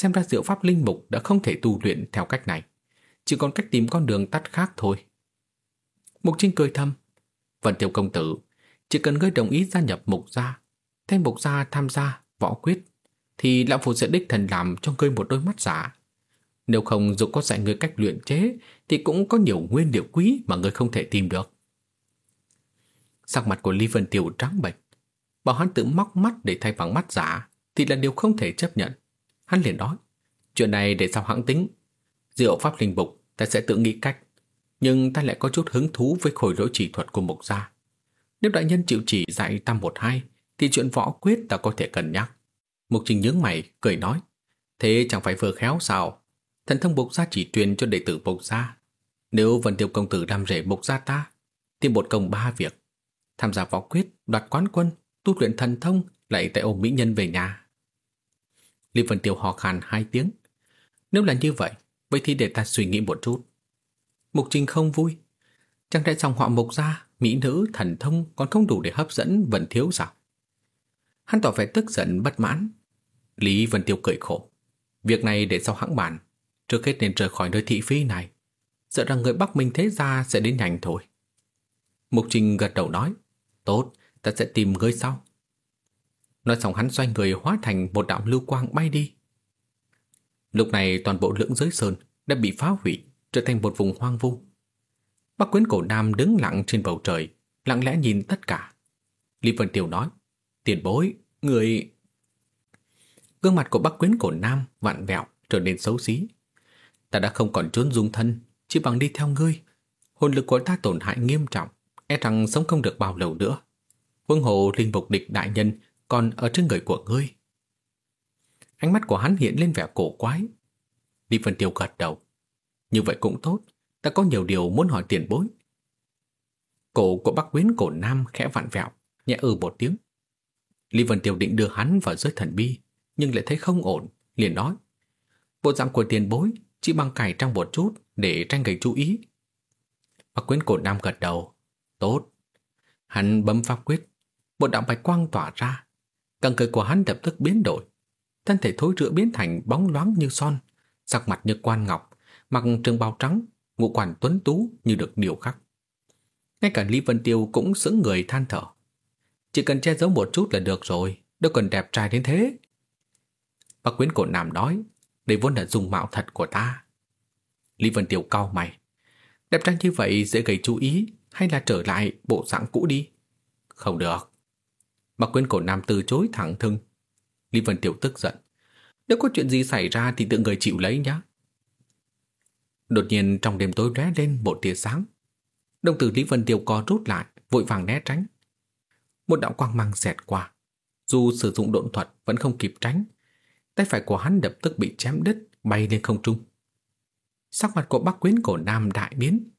Xem ra diệu pháp linh mục đã không thể tu luyện theo cách này. Chỉ còn cách tìm con đường tắt khác thôi. Mục Trinh cười thầm. Vân Tiêu công tử, chỉ cần ngươi đồng ý gia nhập mục gia, thêm mục gia tham gia võ quyết, thì lão phu sẽ đích thần làm cho ngươi một đôi mắt giả. Nếu không dù có dạy ngươi cách luyện chế, thì cũng có nhiều nguyên liệu quý mà ngươi không thể tìm được. Sắc mặt của Lý Vân Tiêu trắng bệch. Bảo hắn tự móc mắt để thay bằng mắt giả thì là điều không thể chấp nhận. Hắn liền nói, chuyện này để sao hãng tính. Diệu pháp linh bục, ta sẽ tự nghĩ cách. Nhưng ta lại có chút hứng thú với khối lỗi chỉ thuật của mục gia. Nếu đại nhân chịu chỉ dạy tam một hai, thì chuyện võ quyết ta có thể cân nhắc. Mục trình nhướng mày, cười nói, thế chẳng phải vừa khéo sao? Thần thông mục gia chỉ truyền cho đệ tử mục gia. Nếu vần Tiêu công tử đam rể mục gia ta, thì một công ba việc tham gia võ quyết, đoạt quán quân, tu luyện thần thông, lại tại ôm mỹ nhân về nhà. Lý Vân Tiêu hò khàn hai tiếng. Nếu là như vậy, vậy thì để ta suy nghĩ một chút. Mục Trình không vui. Chẳng lẽ dòng họ mục gia mỹ nữ, thần thông còn không đủ để hấp dẫn Vân Thiếu sao? Hắn tỏ vẻ tức giận bất mãn. Lý Vân Tiêu cười khổ. Việc này để sau hãng bàn. Trước hết nên rời khỏi nơi thị phi này. Sợ rằng người Bắc Minh thế gia sẽ đến nhanh thôi. Mục Trình gật đầu nói. Tốt, ta sẽ tìm ngươi sau. Nói xong hắn xoay người hóa thành một đạo lưu quang bay đi. Lúc này toàn bộ lưỡng giới sơn đã bị phá hủy, trở thành một vùng hoang vu. Bác quyến cổ nam đứng lặng trên bầu trời, lặng lẽ nhìn tất cả. Lý Vân Tiểu nói, tiền bối, người... Gương mặt của bác quyến cổ nam vặn vẹo trở nên xấu xí. Ta đã không còn trốn dung thân, chỉ bằng đi theo ngươi. Hồn lực của ta tổn hại nghiêm trọng e rằng sống không được bao lâu nữa. vương hồ linh mục địch đại nhân còn ở trên người của ngươi. Ánh mắt của hắn hiện lên vẻ cổ quái. Lý Vân Tiêu gật đầu. Như vậy cũng tốt, ta có nhiều điều muốn hỏi tiền bối. Cổ của Bác Quyến cổ Nam khẽ vặn vẹo, nhẹ ư ừ một tiếng. Lý Vân Tiêu định đưa hắn vào giới thần bi, nhưng lại thấy không ổn, liền nói. Bộ dạng của tiền bối chỉ bằng cải trang một chút để tranh gây chú ý. Bác Quyến cổ Nam gật đầu, Tốt. Hắn bấm pháp quyết, một đạo bạch quang tỏa ra. Càng cười của hắn lập tức biến đổi. Thân thể thối rữa biến thành bóng loáng như son, sắc mặt như quan ngọc, mặc trường bào trắng, ngũ quản tuấn tú như được điều khắc. Ngay cả Lý Vân Tiêu cũng sững người than thở. Chỉ cần che giấu một chút là được rồi, đâu cần đẹp trai đến thế. Bác quyến cổ nam nói, đây vốn là dùng mạo thật của ta. Lý Vân Tiêu cau mày. Đẹp trai như vậy dễ gây chú ý, hay là trở lại bộ dạng cũ đi? Không được. Mà quyến cổ nam từ chối thẳng thừng. Lý Vân Tiểu tức giận. Nếu có chuyện gì xảy ra thì tự người chịu lấy nhá. Đột nhiên trong đêm tối lóe lên một tia sáng. Đồng tử Lý Vân Tiêu co rút lại, vội vàng né tránh. Một đạo quang mang xẹt qua. Dù sử dụng độn thuật vẫn không kịp tránh. Tay phải của hắn đập tức bị chém đứt, bay lên không trung. Sắc mặt của bác Quyến cổ Nam đại biến,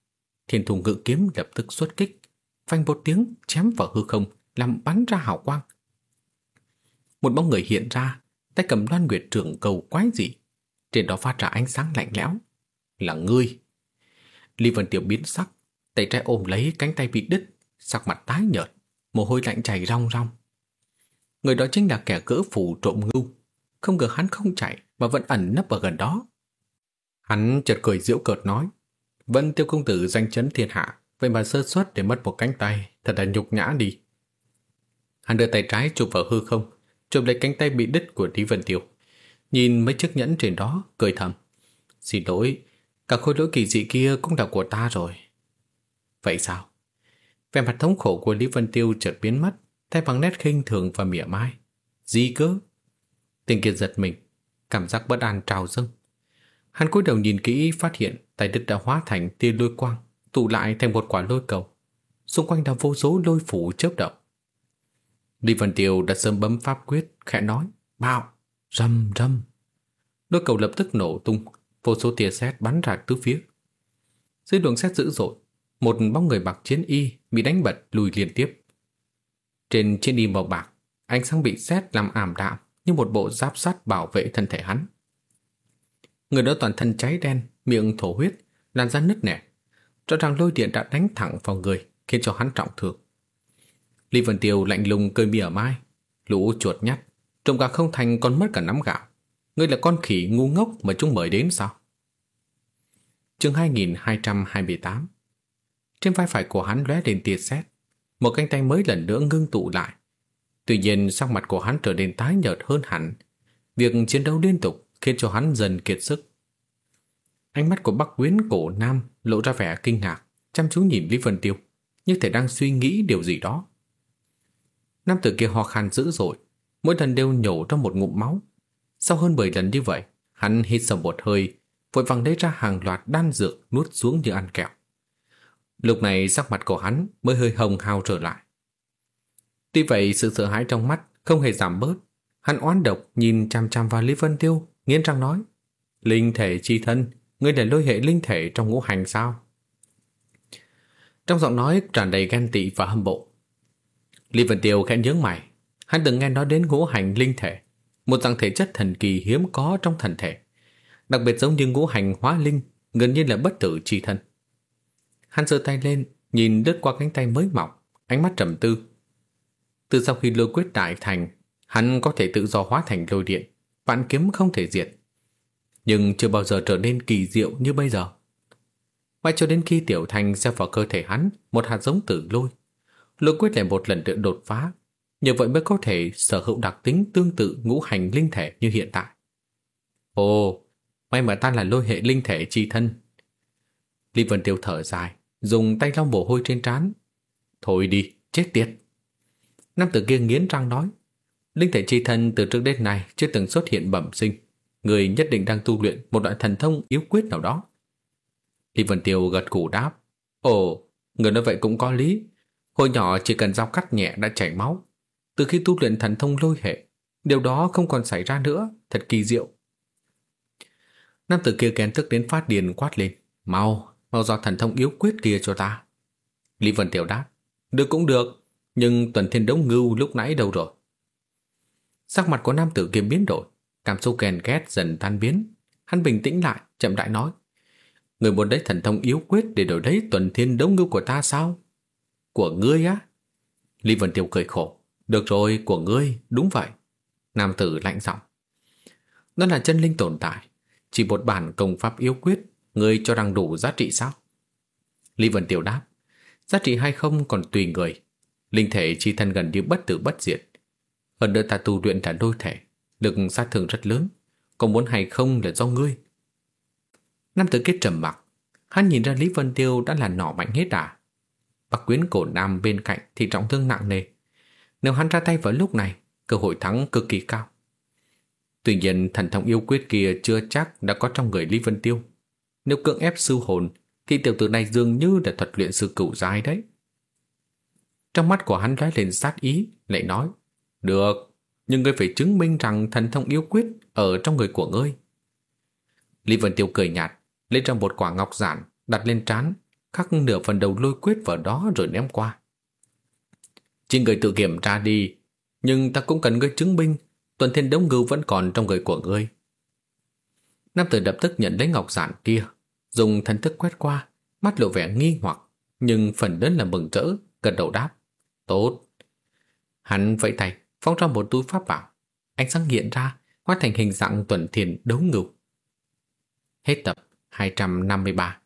Thiên thùng ngự kiếm lập tức xuất kích, phanh một tiếng chém vào hư không, làm bắn ra hào quang. Một bóng người hiện ra, tay cầm loan nguyệt trưởng cầu quái dị. Trên đó phát ra ánh sáng lạnh lẽo. Là ngươi. Lý Vân Tiểu biến sắc, tay trái ôm lấy cánh tay bị đứt, sắc mặt tái nhợt, mồ hôi lạnh chảy rong rong. Người đó chính là kẻ cỡ phủ trộm ngưu. Không ngờ hắn không chạy mà vẫn ẩn nấp ở gần đó. Hắn chợt cười giễu cợt nói. Vân tiêu công tử danh chấn thiên hạ, vậy mà sơ suất để mất một cánh tay, thật là nhục nhã đi. Hắn đưa tay trái chụp vào hư không, chụp lấy cánh tay bị đứt của Lý Vân Tiêu. Nhìn mấy chiếc nhẫn trên đó, cười thầm. Xin lỗi, cả khối lỗi kỳ dị kia cũng là của ta rồi. Vậy sao? Vẻ mặt thống khổ của Lý Vân Tiêu chợt biến mất, thay bằng nét khinh thường và mỉa mai. Gì cơ? Tình kiệt giật mình, cảm giác bất an trào dâng. Hắn cúi đầu nhìn kỹ phát hiện tay đứt đã hóa thành tia lôi quang, tụ lại thành một quả lôi cầu. Xung quanh là vô số lôi phủ chớp động. Lý Vân Tiêu đã sớm bấm pháp quyết, khẽ nói, bạo, rầm rầm. Lôi cầu lập tức nổ tung, vô số tia sét bắn ra tứ phía. Dưới đường sét dữ dội, một bóng người bạc chiến y bị đánh bật lùi liên tiếp. Trên chiến y màu bạc, ánh sáng bị sét làm ảm đạm như một bộ giáp sắt bảo vệ thân thể hắn. Người đó toàn thân cháy đen, miệng thổ huyết, làn da nứt nẻ. Rõ ràng lôi điện đã đánh thẳng vào người, khiến cho hắn trọng thương. Lý Vân Tiêu lạnh lùng cười mỉa mai, lũ chuột nhắt, trộm gà không thành còn mất cả nắm gạo. Ngươi là con khỉ ngu ngốc mà chúng mời đến sao? Chương 2228 Trên vai phải của hắn lóe lên tia sét, một cánh tay mới lần nữa ngưng tụ lại. Tuy nhiên sắc mặt của hắn trở nên tái nhợt hơn hẳn. Việc chiến đấu liên tục khiến cho hắn dần kiệt sức. Ánh mắt của Bắc Quyến cổ nam lộ ra vẻ kinh ngạc, chăm chú nhìn Lý Vân Tiêu, như thể đang suy nghĩ điều gì đó. Nam tử kia ho khan dữ dội, mỗi lần đều nhổ ra một ngụm máu. Sau hơn 10 lần như vậy, hắn hít sầm một hơi, vội vàng lấy ra hàng loạt đan dược nuốt xuống như ăn kẹo. Lúc này sắc mặt của hắn mới hơi hồng hào trở lại. Tuy vậy sự sợ hãi trong mắt không hề giảm bớt. Hắn oán độc nhìn chăm chăm vào Lý Vân Tiêu, nghiến răng nói. Linh thể chi thân, ngươi để lôi hệ linh thể trong ngũ hành sao? Trong giọng nói tràn đầy ghen tị và hâm bộ. Lý Vân Tiêu khẽ nhướng mày. Hắn từng nghe nói đến ngũ hành linh thể, một dạng thể chất thần kỳ hiếm có trong thần thể. Đặc biệt giống như ngũ hành hóa linh, gần như là bất tử chi thân. Hắn giơ tay lên, nhìn đứt qua cánh tay mới mọc, ánh mắt trầm tư. Từ sau khi lôi quyết đại thành, hắn có thể tự do hóa thành lôi điện, vạn kiếm không thể diệt. Nhưng chưa bao giờ trở nên kỳ diệu như bây giờ. Mãi cho đến khi tiểu thành xeo vào cơ thể hắn một hạt giống tử lôi. Lôi quyết lại một lần nữa đột phá, như vậy mới có thể sở hữu đặc tính tương tự ngũ hành linh thể như hiện tại. Ồ, may mà ta là lôi hệ linh thể chi thân. Lý Vân Tiêu thở dài, dùng tay lau mồ hôi trên trán. Thôi đi, chết tiệt. Nam tử kia nghiến răng nói, linh thể chi thân từ trước đến nay chưa từng xuất hiện bẩm sinh, người nhất định đang tu luyện một loại thần thông yếu quyết nào đó. Lý Vân Tiêu gật gù đáp, ồ, người nói vậy cũng có lý. Hồi nhỏ chỉ cần dao cắt nhẹ đã chảy máu. Từ khi tu luyện thần thông lôi hệ, điều đó không còn xảy ra nữa, thật kỳ diệu. Nam tử kia kén tức đến phát điền quát lên, mau, mau do thần thông yếu quyết kia cho ta. Lý Vân Tiểu đáp, được cũng được, nhưng tuần thiên đấu ngưu lúc nãy đâu rồi? Sắc mặt của nam tử kia biến đổi, cảm xúc ghen ghét dần tan biến. Hắn bình tĩnh lại, chậm rãi nói. Người muốn lấy thần thông yếu quyết để đổi lấy tuần thiên đấu ngưu của ta sao? Của ngươi á? Lý Vân Tiêu cười khổ. Được rồi, của ngươi, đúng vậy. Nam tử lạnh giọng. Đó là chân linh tồn tại. Chỉ một bản công pháp yếu quyết, ngươi cho rằng đủ giá trị sao? Lý Vân Tiêu đáp. Giá trị hay không còn tùy người. Linh thể chi thân gần như bất tử bất diệt. Hơn nữa ta tu luyện cả đôi thể, được sát thương rất lớn. Còn muốn hay không là do ngươi. Nam tử kết trầm mặc. Hắn nhìn ra Lý Vân Tiêu đã là nỏ mạnh hết à. Bác quyến cổ nam bên cạnh thì trọng thương nặng nề. Nếu hắn ra tay vào lúc này, cơ hội thắng cực kỳ cao. Tuy nhiên thần thông yêu quyết kia chưa chắc đã có trong người Lý Vân Tiêu. Nếu cưỡng ép sư hồn, thì tiểu tử này dường như đã thuật luyện sư cửu dài đấy. Trong mắt của hắn lóe lên sát ý, lại nói, Được, nhưng ngươi phải chứng minh rằng thần thông yêu quyết ở trong người của ngươi. Lý Vân Tiêu cười nhạt, lấy ra một quả ngọc giản, đặt lên trán, khắc nửa phần đầu lôi quyết vào đó rồi ném qua. Chỉ người tự kiểm tra đi, nhưng ta cũng cần ngươi chứng minh tuần thiên đống ngưu vẫn còn trong người của ngươi. Nam tử lập tức nhận lấy ngọc giản kia, dùng thần thức quét qua, mắt lộ vẻ nghi hoặc, nhưng phần lớn là mừng rỡ, gật đầu đáp. Tốt. Hắn vẫy tay, phóng ra một túi pháp bảo. Ánh sáng hiện ra, hóa thành hình dạng tuần thiền đấu ngưu. Hết tập 253